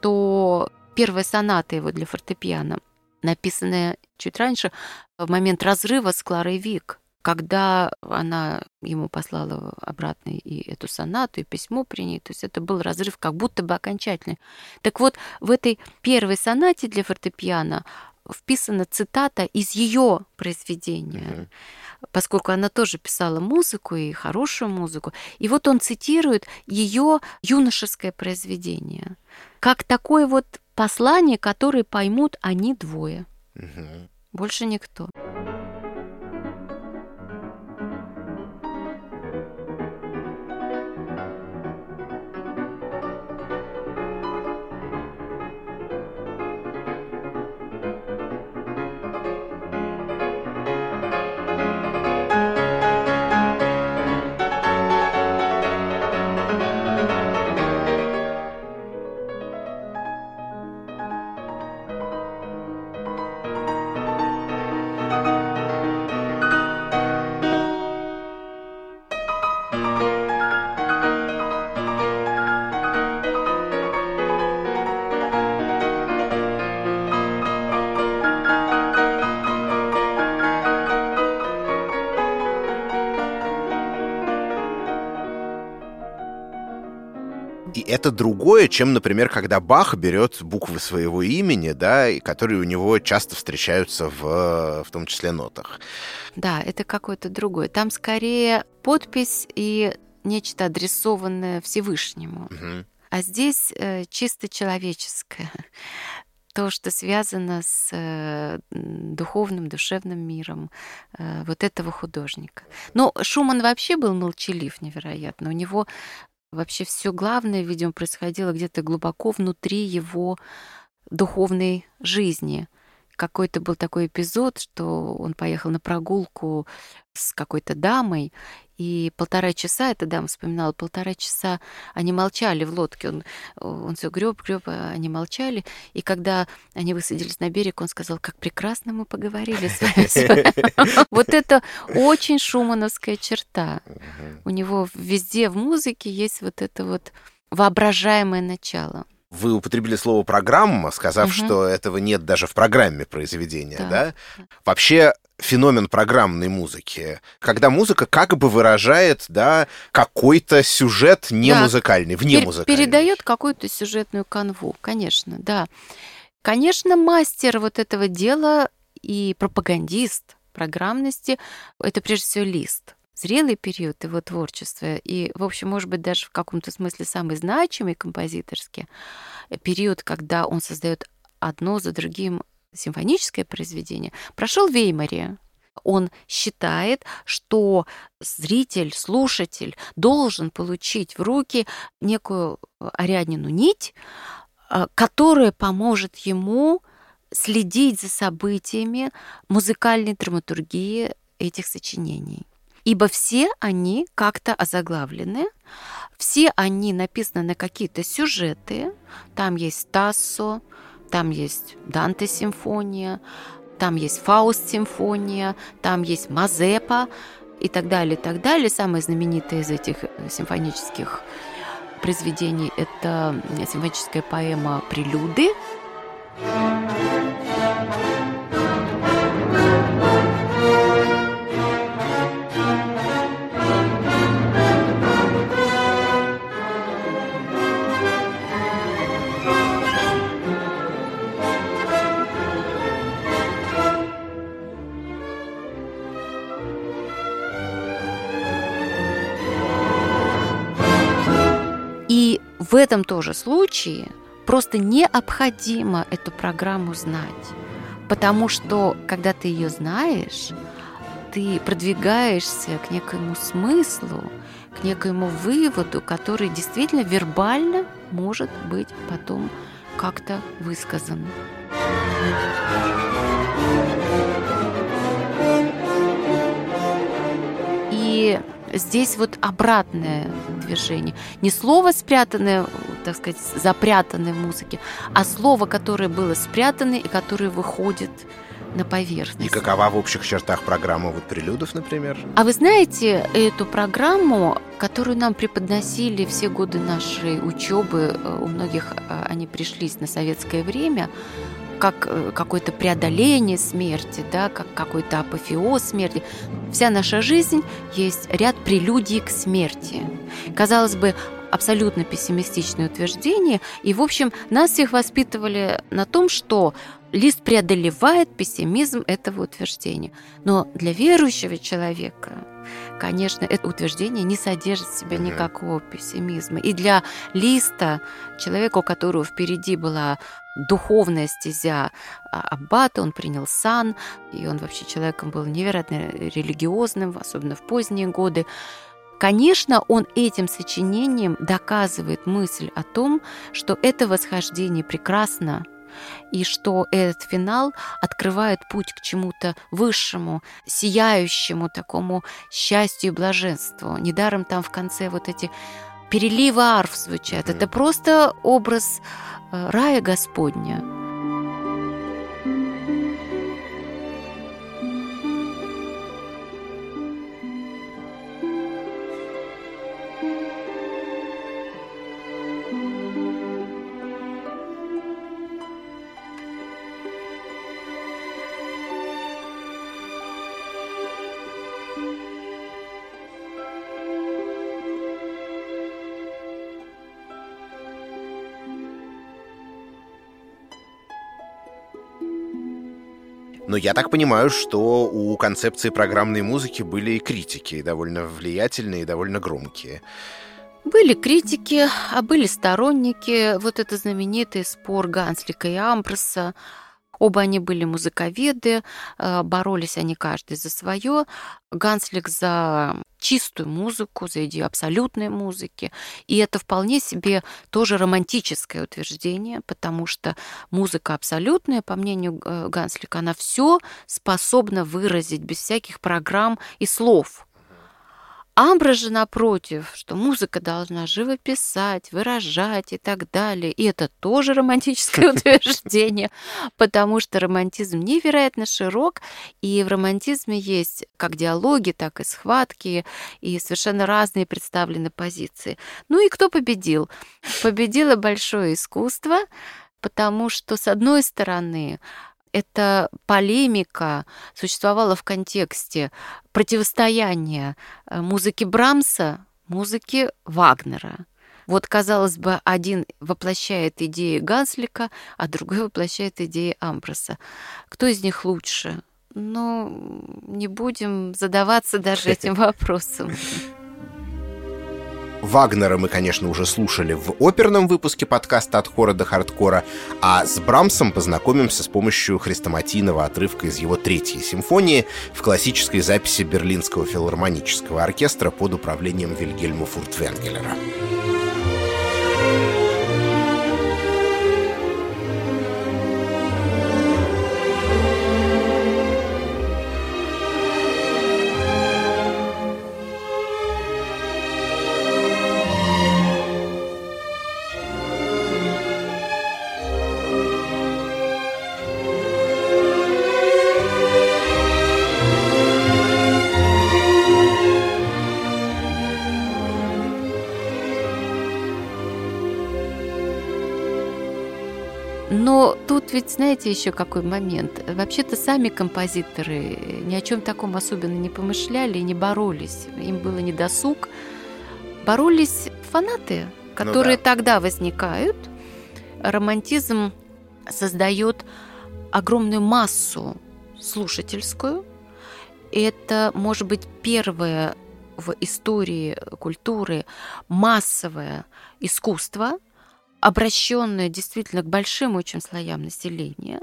то первая соната его для фортепиано, написанная чуть раньше, в момент разрыва с Кларой Вик, когда она ему послала обратно и эту сонату, и письмо при ней. То есть это был разрыв как будто бы окончательный. Так вот, в этой первой сонате для фортепиано вписана цитата из ее произведения, поскольку она тоже писала музыку и хорошую музыку. И вот он цитирует ее юношеское произведение, как такое вот послание, которое поймут они двое. Мгм. Больше никто. Это другое, чем, например, когда Бах берет буквы своего имени, да, и которые у него часто встречаются в, в том числе нотах. Да, это какое-то другое. Там скорее подпись и нечто адресованное Всевышнему. Мгм. А здесь э, чисто человеческое. То, что связано с э, духовным, душевным миром э, вот этого художника. Но Шуман вообще был молчалив невероятно. У него вообще все главное, видимо, происходило где-то глубоко внутри его духовной жизни. Какой-то был такой эпизод, что он поехал на прогулку с какой-то дамой, И полтора часа, эта дама вспоминала, полтора часа они молчали в лодке. Он, он все греб, греб, а они молчали. И когда они высадились на берег, он сказал, как прекрасно мы поговорили с вами. Вот это очень шумановская черта. У него везде в музыке есть вот это вот воображаемое начало. Вы употребили слово программа, сказав, угу. что этого нет даже в программе произведения, да? да? Вообще феномен программной музыки, когда музыка как бы выражает, да, какой-то сюжет не да. музыкальный, вне Пер- музыкальный. Передает какую-то сюжетную канву, конечно, да. Конечно, мастер вот этого дела и пропагандист программности — это прежде всего Лист зрелый период его творчества и, в общем, может быть, даже в каком-то смысле самый значимый композиторский э, период, когда он создает одно за другим симфоническое произведение, прошел в Веймаре. Он считает, что зритель, слушатель должен получить в руки некую Ариаднину нить, э, которая поможет ему следить за событиями музыкальной драматургии этих сочинений ибо все они как-то озаглавлены, все они написаны на какие-то сюжеты. Там есть Тассо, там есть Данте симфония, там есть Фауст симфония, там есть Мазепа и так далее, и так далее. Самое знаменитое из этих э, симфонических произведений – это симфоническая поэма «Прелюды». В этом тоже случае просто необходимо эту программу знать, потому что когда ты ее знаешь, ты продвигаешься к некоему смыслу, к некоему выводу, который действительно вербально может быть потом как-то высказан. И здесь вот обратное движение. Не слово спрятанное, так сказать, запрятанное в музыке, а слово, которое было спрятано и которое выходит на поверхность. И какова в общих чертах программа вот прелюдов, например? А вы знаете эту программу, которую нам преподносили все годы нашей учебы, э, у многих э, они пришлись на советское время, как э, какое-то преодоление смерти, да, как какой-то апофеоз смерти. Вся наша жизнь есть ряд прелюдий к смерти. Казалось бы, абсолютно пессимистичное утверждение. И, в общем, нас всех воспитывали на том, что лист преодолевает пессимизм этого утверждения. Но для верующего человека, конечно, это утверждение не содержит в себе никакого пессимизма. И для листа, человека, у которого впереди была духовная стезя а, аббата, он принял сан, и он вообще человеком был невероятно религиозным, особенно в поздние годы. Конечно, он этим сочинением доказывает мысль о том, что это восхождение прекрасно, и что этот финал открывает путь к чему-то высшему, сияющему такому счастью и блаженству. Недаром там в конце вот эти переливы арф звучат. Это просто образ рая Господня. Но я так понимаю, что у концепции программной музыки были и критики, довольно влиятельные и довольно громкие. Были критики, а были сторонники. Вот это знаменитый спор Ганслика и Амброса Оба они были музыковеды, э, боролись они каждый за свое. Ганслик за чистую музыку, за идею абсолютной музыки. И это вполне себе тоже романтическое утверждение, потому что музыка абсолютная, по мнению э, Ганслика, она все способна выразить без всяких программ и слов. Амбра же, напротив, что музыка должна живописать, выражать и так далее. И это тоже романтическое утверждение, потому что романтизм невероятно широк, и в романтизме есть как диалоги, так и схватки, и совершенно разные представлены позиции. Ну и кто победил? Победило большое искусство, потому что, с одной стороны, эта полемика существовала в контексте противостояния э, музыки Брамса, музыки Вагнера. Вот, казалось бы, один воплощает идеи Ганслика, а другой воплощает идеи Амброса. Кто из них лучше? Ну, не будем задаваться даже этим вопросом. Вагнера мы, конечно, уже слушали в оперном выпуске подкаста «От хора до хардкора», а с Брамсом познакомимся с помощью хрестоматийного отрывка из его третьей симфонии в классической записи Берлинского филармонического оркестра под управлением Вильгельма Фуртвенгелера. Ведь знаете еще какой момент? Вообще-то сами композиторы ни о чем таком особенно не помышляли и не боролись. Им было не досуг. Боролись фанаты, которые ну, да. тогда возникают. Романтизм создает огромную массу слушательскую. Это может быть первое в истории культуры массовое искусство – обращенная действительно к большим очень слоям населения.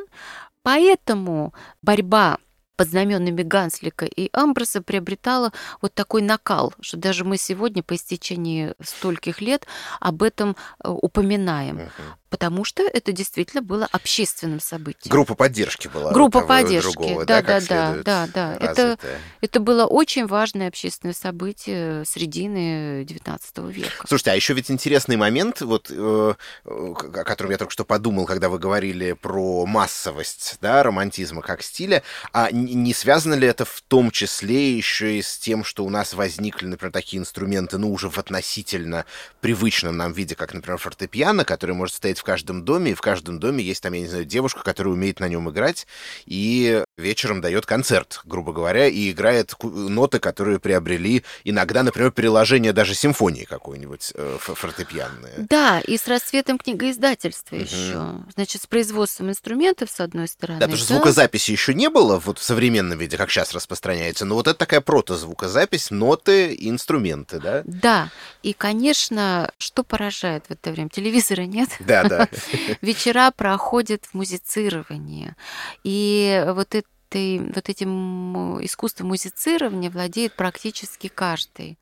Поэтому борьба под знаменами Ганслика и Амброса приобретала вот такой накал, что даже мы сегодня по истечении стольких лет об этом э, упоминаем. Угу потому что это действительно было общественным событием. Группа поддержки была. Группа поддержки, другого, да, да, да, да, да. Это, это было очень важное общественное событие средины XIX века. Слушайте, а еще ведь интересный момент, вот, э, о котором я только что подумал, когда вы говорили про массовость, да, романтизма как стиля, а не связано ли это в том числе еще и с тем, что у нас возникли, например, такие инструменты, ну, уже в относительно привычном нам виде, как, например, фортепиано, который может стоять в каждом доме, и в каждом доме есть там, я не знаю, девушка, которая умеет на нем играть, и вечером дает концерт, грубо говоря, и играет ноты, которые приобрели иногда, например, переложение даже симфонии какой-нибудь э, фортепианной. Да, и с расцветом книгоиздательства угу. еще. Значит, с производством инструментов, с одной стороны. Да, потому что да? звукозаписи еще не было вот в современном виде, как сейчас распространяется, но вот это такая протозвукозапись, ноты и инструменты, да? Да, и, конечно, что поражает в это время? Телевизора нет. Да, да. Вечера проходят в музицировании. И вот этой, вот этим искусством музицирования владеет практически каждый.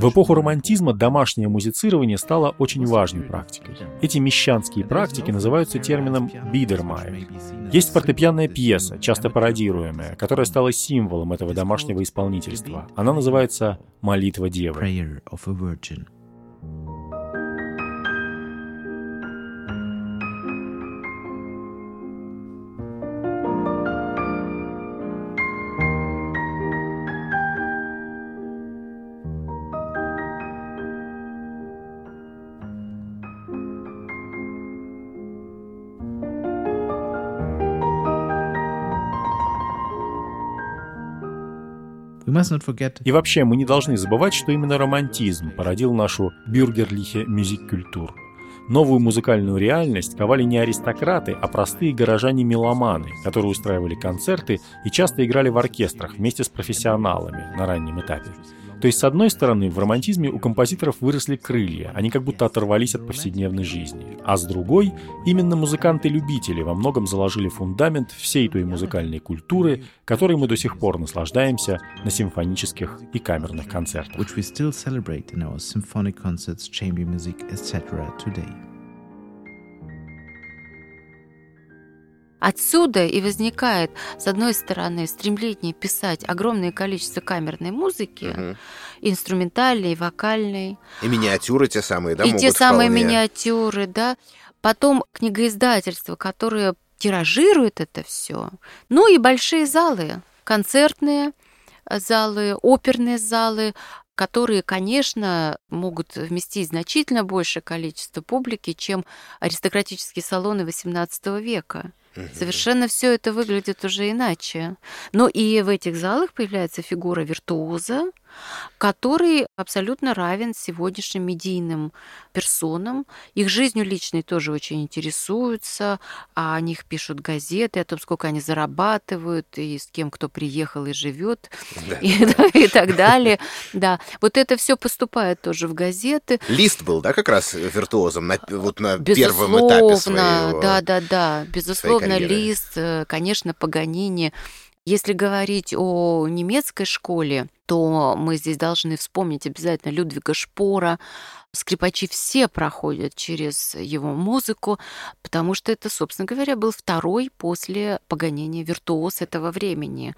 В эпоху романтизма домашнее музицирование стало очень важной практикой. Эти мещанские практики называются термином «бидермайер». Есть фортепианная пьеса, часто пародируемая, которая стала символом этого домашнего исполнительства. Она называется «Молитва Девы». И вообще, мы не должны забывать, что именно романтизм породил нашу бюргерлихе мюзик-культур. Новую музыкальную реальность ковали не аристократы, а простые горожане-меломаны, которые устраивали концерты и часто играли в оркестрах вместе с профессионалами на раннем этапе. То есть, с одной стороны, в романтизме у композиторов выросли крылья, они как будто оторвались от повседневной жизни. А с другой, именно музыканты-любители во многом заложили фундамент всей той музыкальной культуры, которой мы до сих пор наслаждаемся на симфонических и камерных концертах. Отсюда и возникает, с одной стороны, стремление писать огромное количество камерной музыки, угу. инструментальной, вокальной. И миниатюры те самые, да, И те самые вполне... миниатюры, да. Потом книгоиздательства, которые тиражируют это все. Ну и большие залы, концертные залы, оперные залы, которые, конечно, могут вместить значительно большее количество публики, чем аристократические салоны XVIII века. Совершенно все это выглядит уже иначе. Но и в этих залах появляется фигура виртуоза, который абсолютно равен сегодняшним медийным персонам. Их жизнью личной тоже очень интересуются, а о них пишут газеты, о том, сколько они зарабатывают, и с кем кто приехал и живет, да. и, и так далее. Да, вот это все поступает тоже в газеты. Лист был, да, как раз виртуозом на, вот на первом этапе своего. Да, да, да, безусловно, Лист, э, конечно, Паганини если говорить о немецкой школе, то мы здесь должны вспомнить обязательно Людвига Шпора. Скрипачи все проходят через его музыку, потому что это, собственно говоря, был второй после Паганини виртуоз этого времени.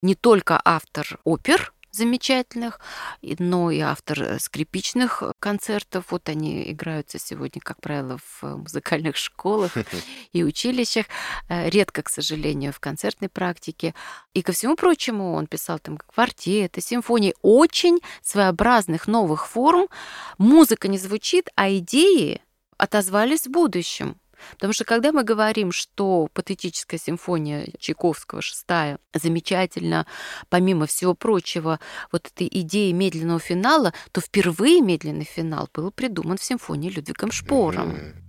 Не только автор опер, замечательных, но и автор э, скрипичных концертов. Вот они играются сегодня, как правило, в музыкальных школах и училищах. Э, редко, к сожалению, в концертной практике. И ко всему прочему, он писал там квартеты, симфонии, очень своеобразных новых форм. Музыка не звучит, а идеи отозвались в будущем. Потому что когда мы говорим, что патетическая симфония Чайковского шестая замечательно, помимо всего прочего, вот этой идеи медленного финала, то впервые медленный финал был придуман в симфонии Людвигом Шпором. Mm-hmm.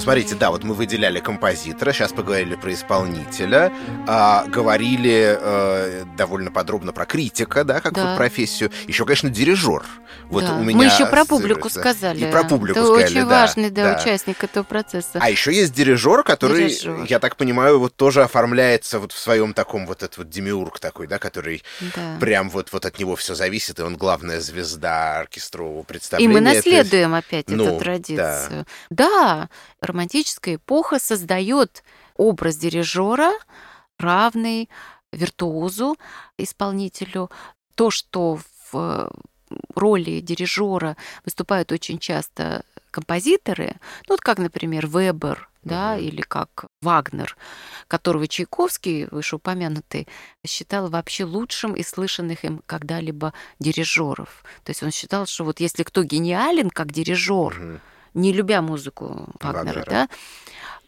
Смотрите, да, вот мы выделяли композитора, сейчас поговорили про исполнителя, а, говорили э, довольно подробно про критика, да, как да. вот профессию. Еще, конечно, дирижер. Вот да. у меня мы еще про публику сказали. И про публику Это сказали, очень да, важный, да, да, участник этого процесса. А еще есть дирижер, который, дирижер. я так понимаю, вот тоже оформляется вот в своем таком вот этот вот демиург такой, да, который да. прям вот вот от него все зависит, и он главная звезда оркестрового представления. И мы наследуем Это... опять ну, эту традицию. Да. да, романтическая эпоха создает образ дирижера, равный виртуозу, исполнителю. То, что в роли дирижера выступают очень часто композиторы, ну, вот как, например, Вебер, да, uh-huh. или как Вагнер, которого Чайковский, вышеупомянутый, считал вообще лучшим из слышанных им когда-либо дирижеров. То есть он считал, что вот если кто гениален как дирижер, uh-huh не любя музыку Вагнера, Вагнера. да,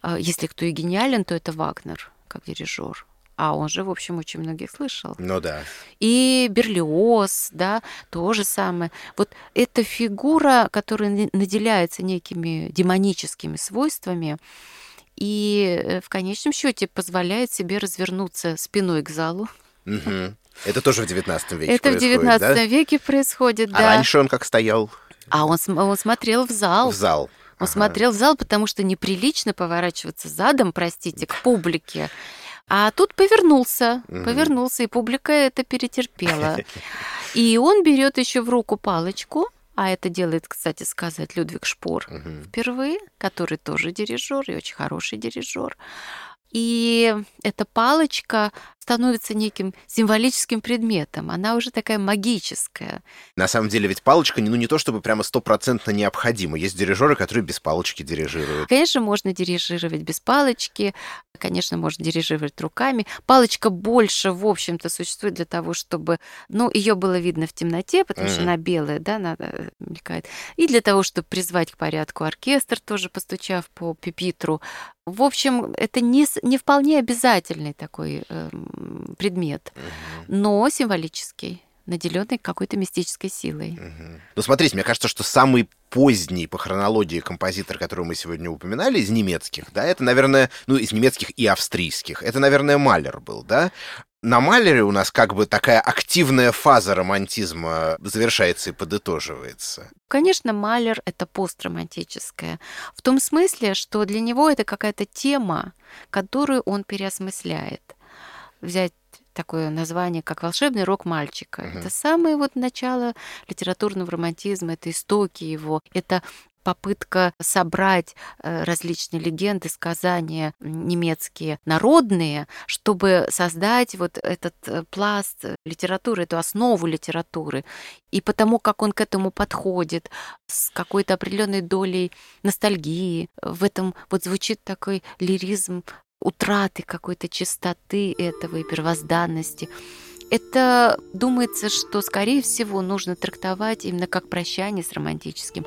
а, если кто и гениален, то это Вагнер как дирижер. А он же, в общем, очень многих слышал. Ну да. И Берлиоз, да, то же самое. Вот эта фигура, которая наделяется некими демоническими свойствами, и э, в конечном счете позволяет себе развернуться спиной к залу. Угу. Это тоже в 19 веке Это в 19 да? веке происходит, а да. А раньше он как стоял? А он, он смотрел в зал. В зал. Он ага. смотрел в зал, потому что неприлично поворачиваться задом, простите, к публике. А тут повернулся, угу. повернулся, и публика это перетерпела. И он берет еще в руку палочку, а это делает, кстати сказать, Людвиг Шпор угу. впервые, который тоже дирижер и очень хороший дирижер. И эта палочка становится неким символическим предметом, она уже такая магическая. На самом деле ведь палочка ну, не то чтобы прямо стопроцентно необходима. Есть дирижеры, которые без палочки дирижируют. Конечно, можно дирижировать без палочки, конечно, можно дирижировать руками. Палочка больше, в общем-то, существует для того, чтобы, ну, ее было видно в темноте, потому mm-hmm. что она белая, да, она э, мелькает. И для того, чтобы призвать к порядку оркестр, тоже постучав по пипитру. В общем, это не, не вполне обязательный такой э, предмет, но символический наделенный какой-то мистической силой. Угу. Ну, смотрите, мне кажется, что самый поздний по хронологии композитор, которого мы сегодня упоминали, из немецких, да, это, наверное, ну, из немецких и австрийских, это, наверное, Малер был, да? На Малере у нас как бы такая активная фаза романтизма завершается и подытоживается. Конечно, Малер — это постромантическое. В том смысле, что для него это какая-то тема, которую он переосмысляет. Взять такое название, как «Волшебный рок мальчика». Uh-huh. Это самое вот начало литературного романтизма, это истоки его, это попытка собрать э, различные легенды, сказания немецкие, народные, чтобы создать вот этот э, пласт литературы, эту основу литературы. И потому, как он к этому подходит, с какой-то определенной долей ностальгии, в этом вот звучит такой лиризм утраты какой-то чистоты этого и первозданности. Это думается, что, скорее всего, нужно трактовать именно как прощание с романтическим.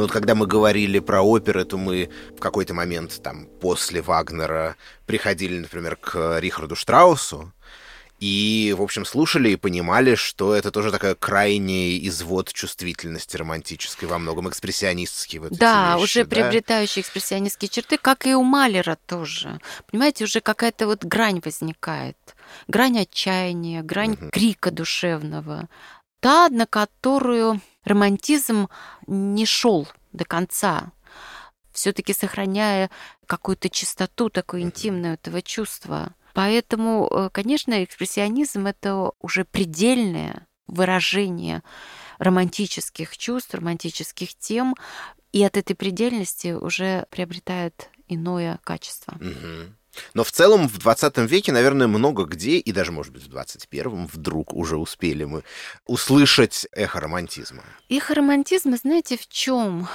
Вот когда мы говорили про оперы, то мы в какой-то момент там после Вагнера приходили, например, к Рихарду Штраусу, и, в общем, слушали и понимали, что это тоже такая крайний извод чувствительности романтической, во многом экспрессионистский. Вот да, вещи, уже да? приобретающие экспрессионистские черты, как и у Малера тоже. Понимаете, уже какая-то вот грань возникает. Грань отчаяния, грань угу. крика душевного. Та, на которую романтизм не шел до конца, все-таки сохраняя какую-то чистоту такую интимную этого чувства. Поэтому, э, конечно, экспрессионизм это уже предельное выражение романтических чувств, романтических тем, и от этой предельности уже приобретает иное качество. Угу. Но в целом в 20 веке, наверное, много где, и даже, может быть, в 21-м вдруг уже успели мы услышать эхо романтизма. Эхо романтизма, знаете, в чем?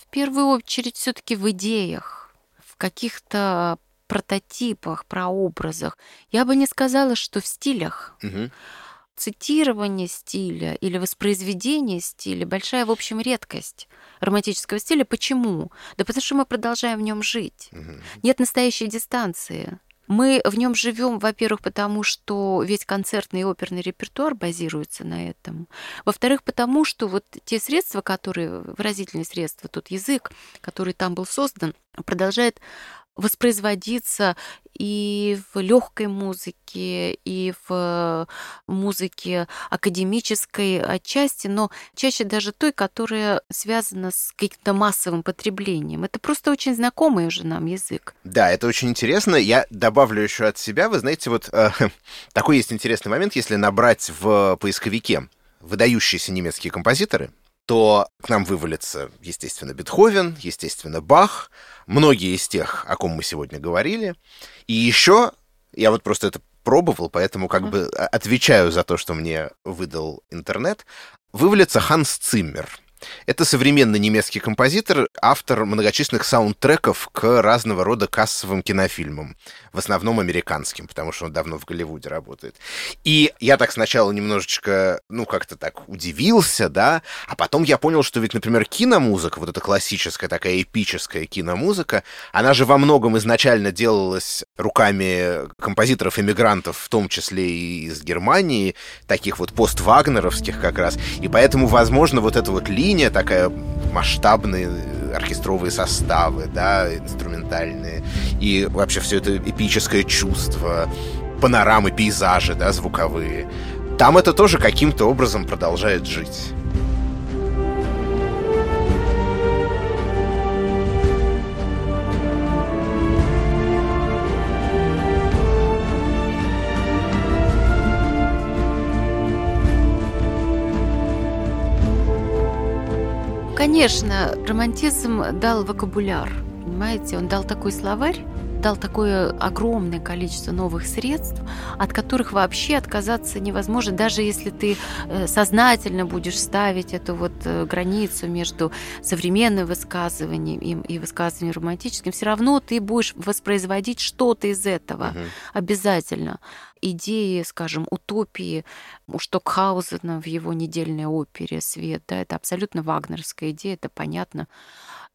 В первую очередь все-таки в идеях, в каких-то прототипах, прообразах. Я бы не сказала, что в стилях. Угу цитирование стиля или воспроизведение стиля большая, в общем, редкость романтического стиля. Почему? Да потому что мы продолжаем в нем жить. Угу. Нет настоящей дистанции. Мы в нем живем, во-первых, потому что весь концертный и оперный репертуар базируется на этом. Во-вторых, потому что вот те средства, которые, выразительные средства, тот язык, который там был создан, продолжает воспроизводиться и в легкой музыке, и в музыке академической отчасти, но чаще даже той, которая связана с каким-то массовым потреблением. Это просто очень знакомый уже нам язык. Да, это очень интересно. Я добавлю еще от себя. Вы знаете, вот э, такой есть интересный момент, если набрать в поисковике выдающиеся немецкие композиторы, то к нам вывалится, естественно, Бетховен, естественно, Бах, многие из тех, о ком мы сегодня говорили. И еще, я вот просто это пробовал, поэтому как бы отвечаю за то, что мне выдал интернет, вывалится Ханс Циммер — это современный немецкий композитор, автор многочисленных саундтреков к разного рода кассовым кинофильмам, в основном американским, потому что он давно в Голливуде работает. И я так сначала немножечко, ну, как-то так удивился, да, а потом я понял, что ведь, например, киномузыка, вот эта классическая такая эпическая киномузыка, она же во многом изначально делалась руками композиторов-эмигрантов, в том числе и из Германии, таких вот поствагнеровских как раз, и поэтому, возможно, вот эта вот линия линия такая масштабные оркестровые составы, да, инструментальные, и вообще все это эпическое чувство, панорамы, пейзажи, да, звуковые. Там это тоже каким-то образом продолжает жить. Конечно, романтизм дал вокабуляр, понимаете, он дал такой словарь, дал такое огромное количество новых средств, от которых вообще отказаться невозможно, даже если ты э, сознательно будешь ставить эту вот э, границу между современным высказыванием и высказыванием романтическим, все равно ты будешь воспроизводить что-то из этого угу. обязательно. Идеи, скажем, утопии у Штокхаузена в его недельной опере «Свет», да, это абсолютно вагнерская идея, это понятно.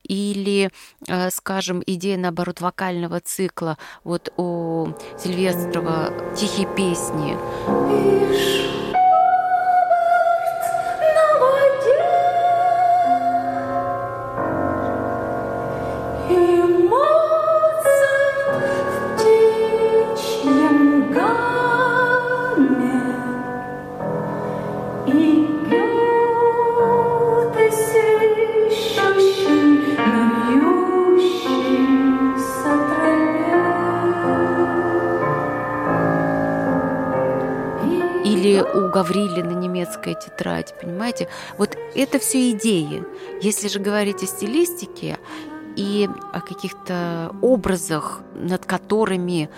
Или, э, скажем, идея, наоборот, вокального цикла, вот у Сильвестрова «Тихие песни». У Гаврилина немецкая тетрадь, понимаете? Вот это все идеи. Если же говорить о стилистике и о каких-то образах, над которыми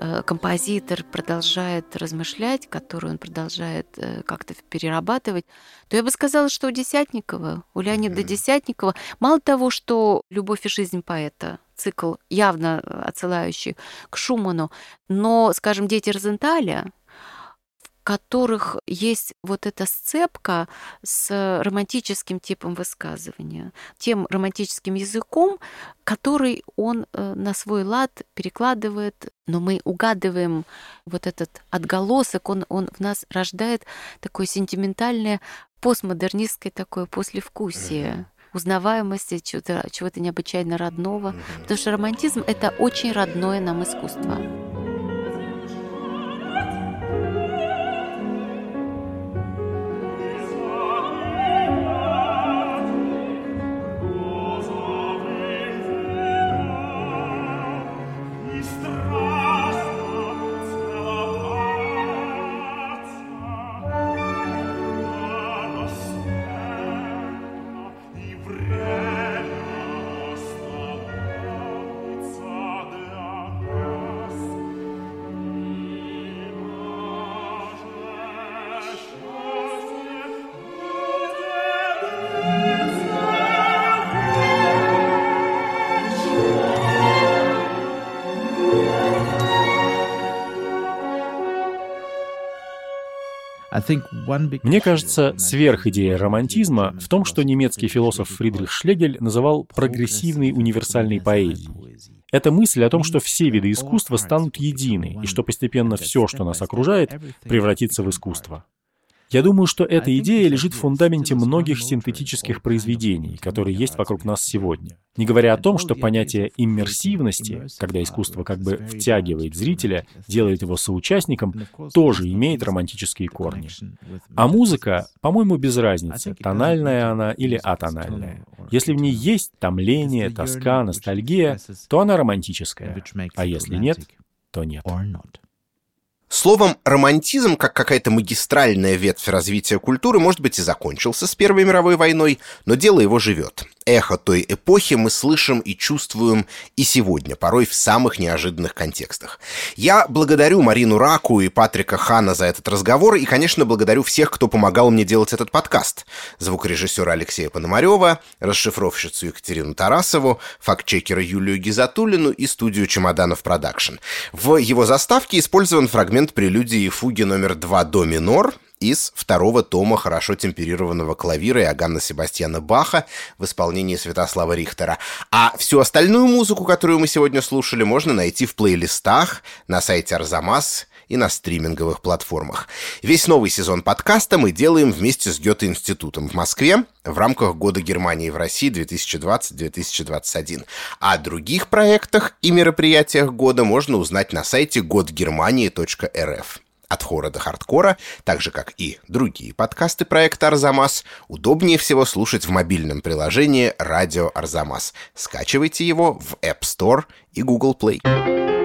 э, композитор продолжает размышлять, которые он продолжает э, как-то перерабатывать, то я бы сказала, что у Десятникова, у Леонида Десятникова, мало того, что «Любовь и жизнь поэта», цикл, явно отсылающий к Шуману, но, скажем, «Дети Розенталя», которых есть вот эта сцепка с романтическим типом высказывания, тем романтическим языком, который он э, на свой лад перекладывает, но мы угадываем вот этот отголосок, он, он в нас рождает такое сентиментальное постмодернистское такое послевкусие узнаваемости чего-то чего необычайно родного, потому что романтизм — это очень родное нам искусство. Мне кажется, сверхидея романтизма в том, что немецкий философ Фридрих Шлегель называл прогрессивной универсальной поэзией. Это мысль о том, что все виды искусства станут едины, и что постепенно все, что нас окружает, превратится в искусство. Я думаю, что эта идея лежит в фундаменте многих синтетических произведений, которые есть вокруг нас сегодня. Не говоря о том, что понятие иммерсивности, когда искусство как бы втягивает зрителя, делает его соучастником, тоже имеет романтические корни. А музыка, по-моему, без разницы, тональная она или атональная. Если в ней есть томление, тоска, ностальгия, то она романтическая, а если нет, то нет. Словом, романтизм, как какая-то магистральная ветвь развития культуры, может быть и закончился с Первой мировой войной, но дело его живет. Эхо той эпохи мы слышим и чувствуем и сегодня, порой в самых неожиданных контекстах. Я благодарю Марину Раку и Патрика Хана за этот разговор, и, конечно, благодарю всех, кто помогал мне делать этот подкаст. Звукорежиссера Алексея Пономарева, расшифровщицу Екатерину Тарасову, фактчекера Юлию Гизатулину и студию «Чемоданов Продакшн». В его заставке использован фрагмент прелюдии и фуги номер 2 до минор из второго тома хорошо темперированного клавира Иоганна Себастьяна Баха в исполнении Святослава Рихтера. А всю остальную музыку, которую мы сегодня слушали, можно найти в плейлистах на сайте Арзамас и на стриминговых платформах. Весь новый сезон подкаста мы делаем вместе с Гёте-институтом в Москве в рамках Года Германии в России 2020-2021. О других проектах и мероприятиях года можно узнать на сайте годгермании.рф от хора до хардкора, так же, как и другие подкасты проекта «Арзамас», удобнее всего слушать в мобильном приложении «Радио Арзамас». Скачивайте его в App Store и Google Play.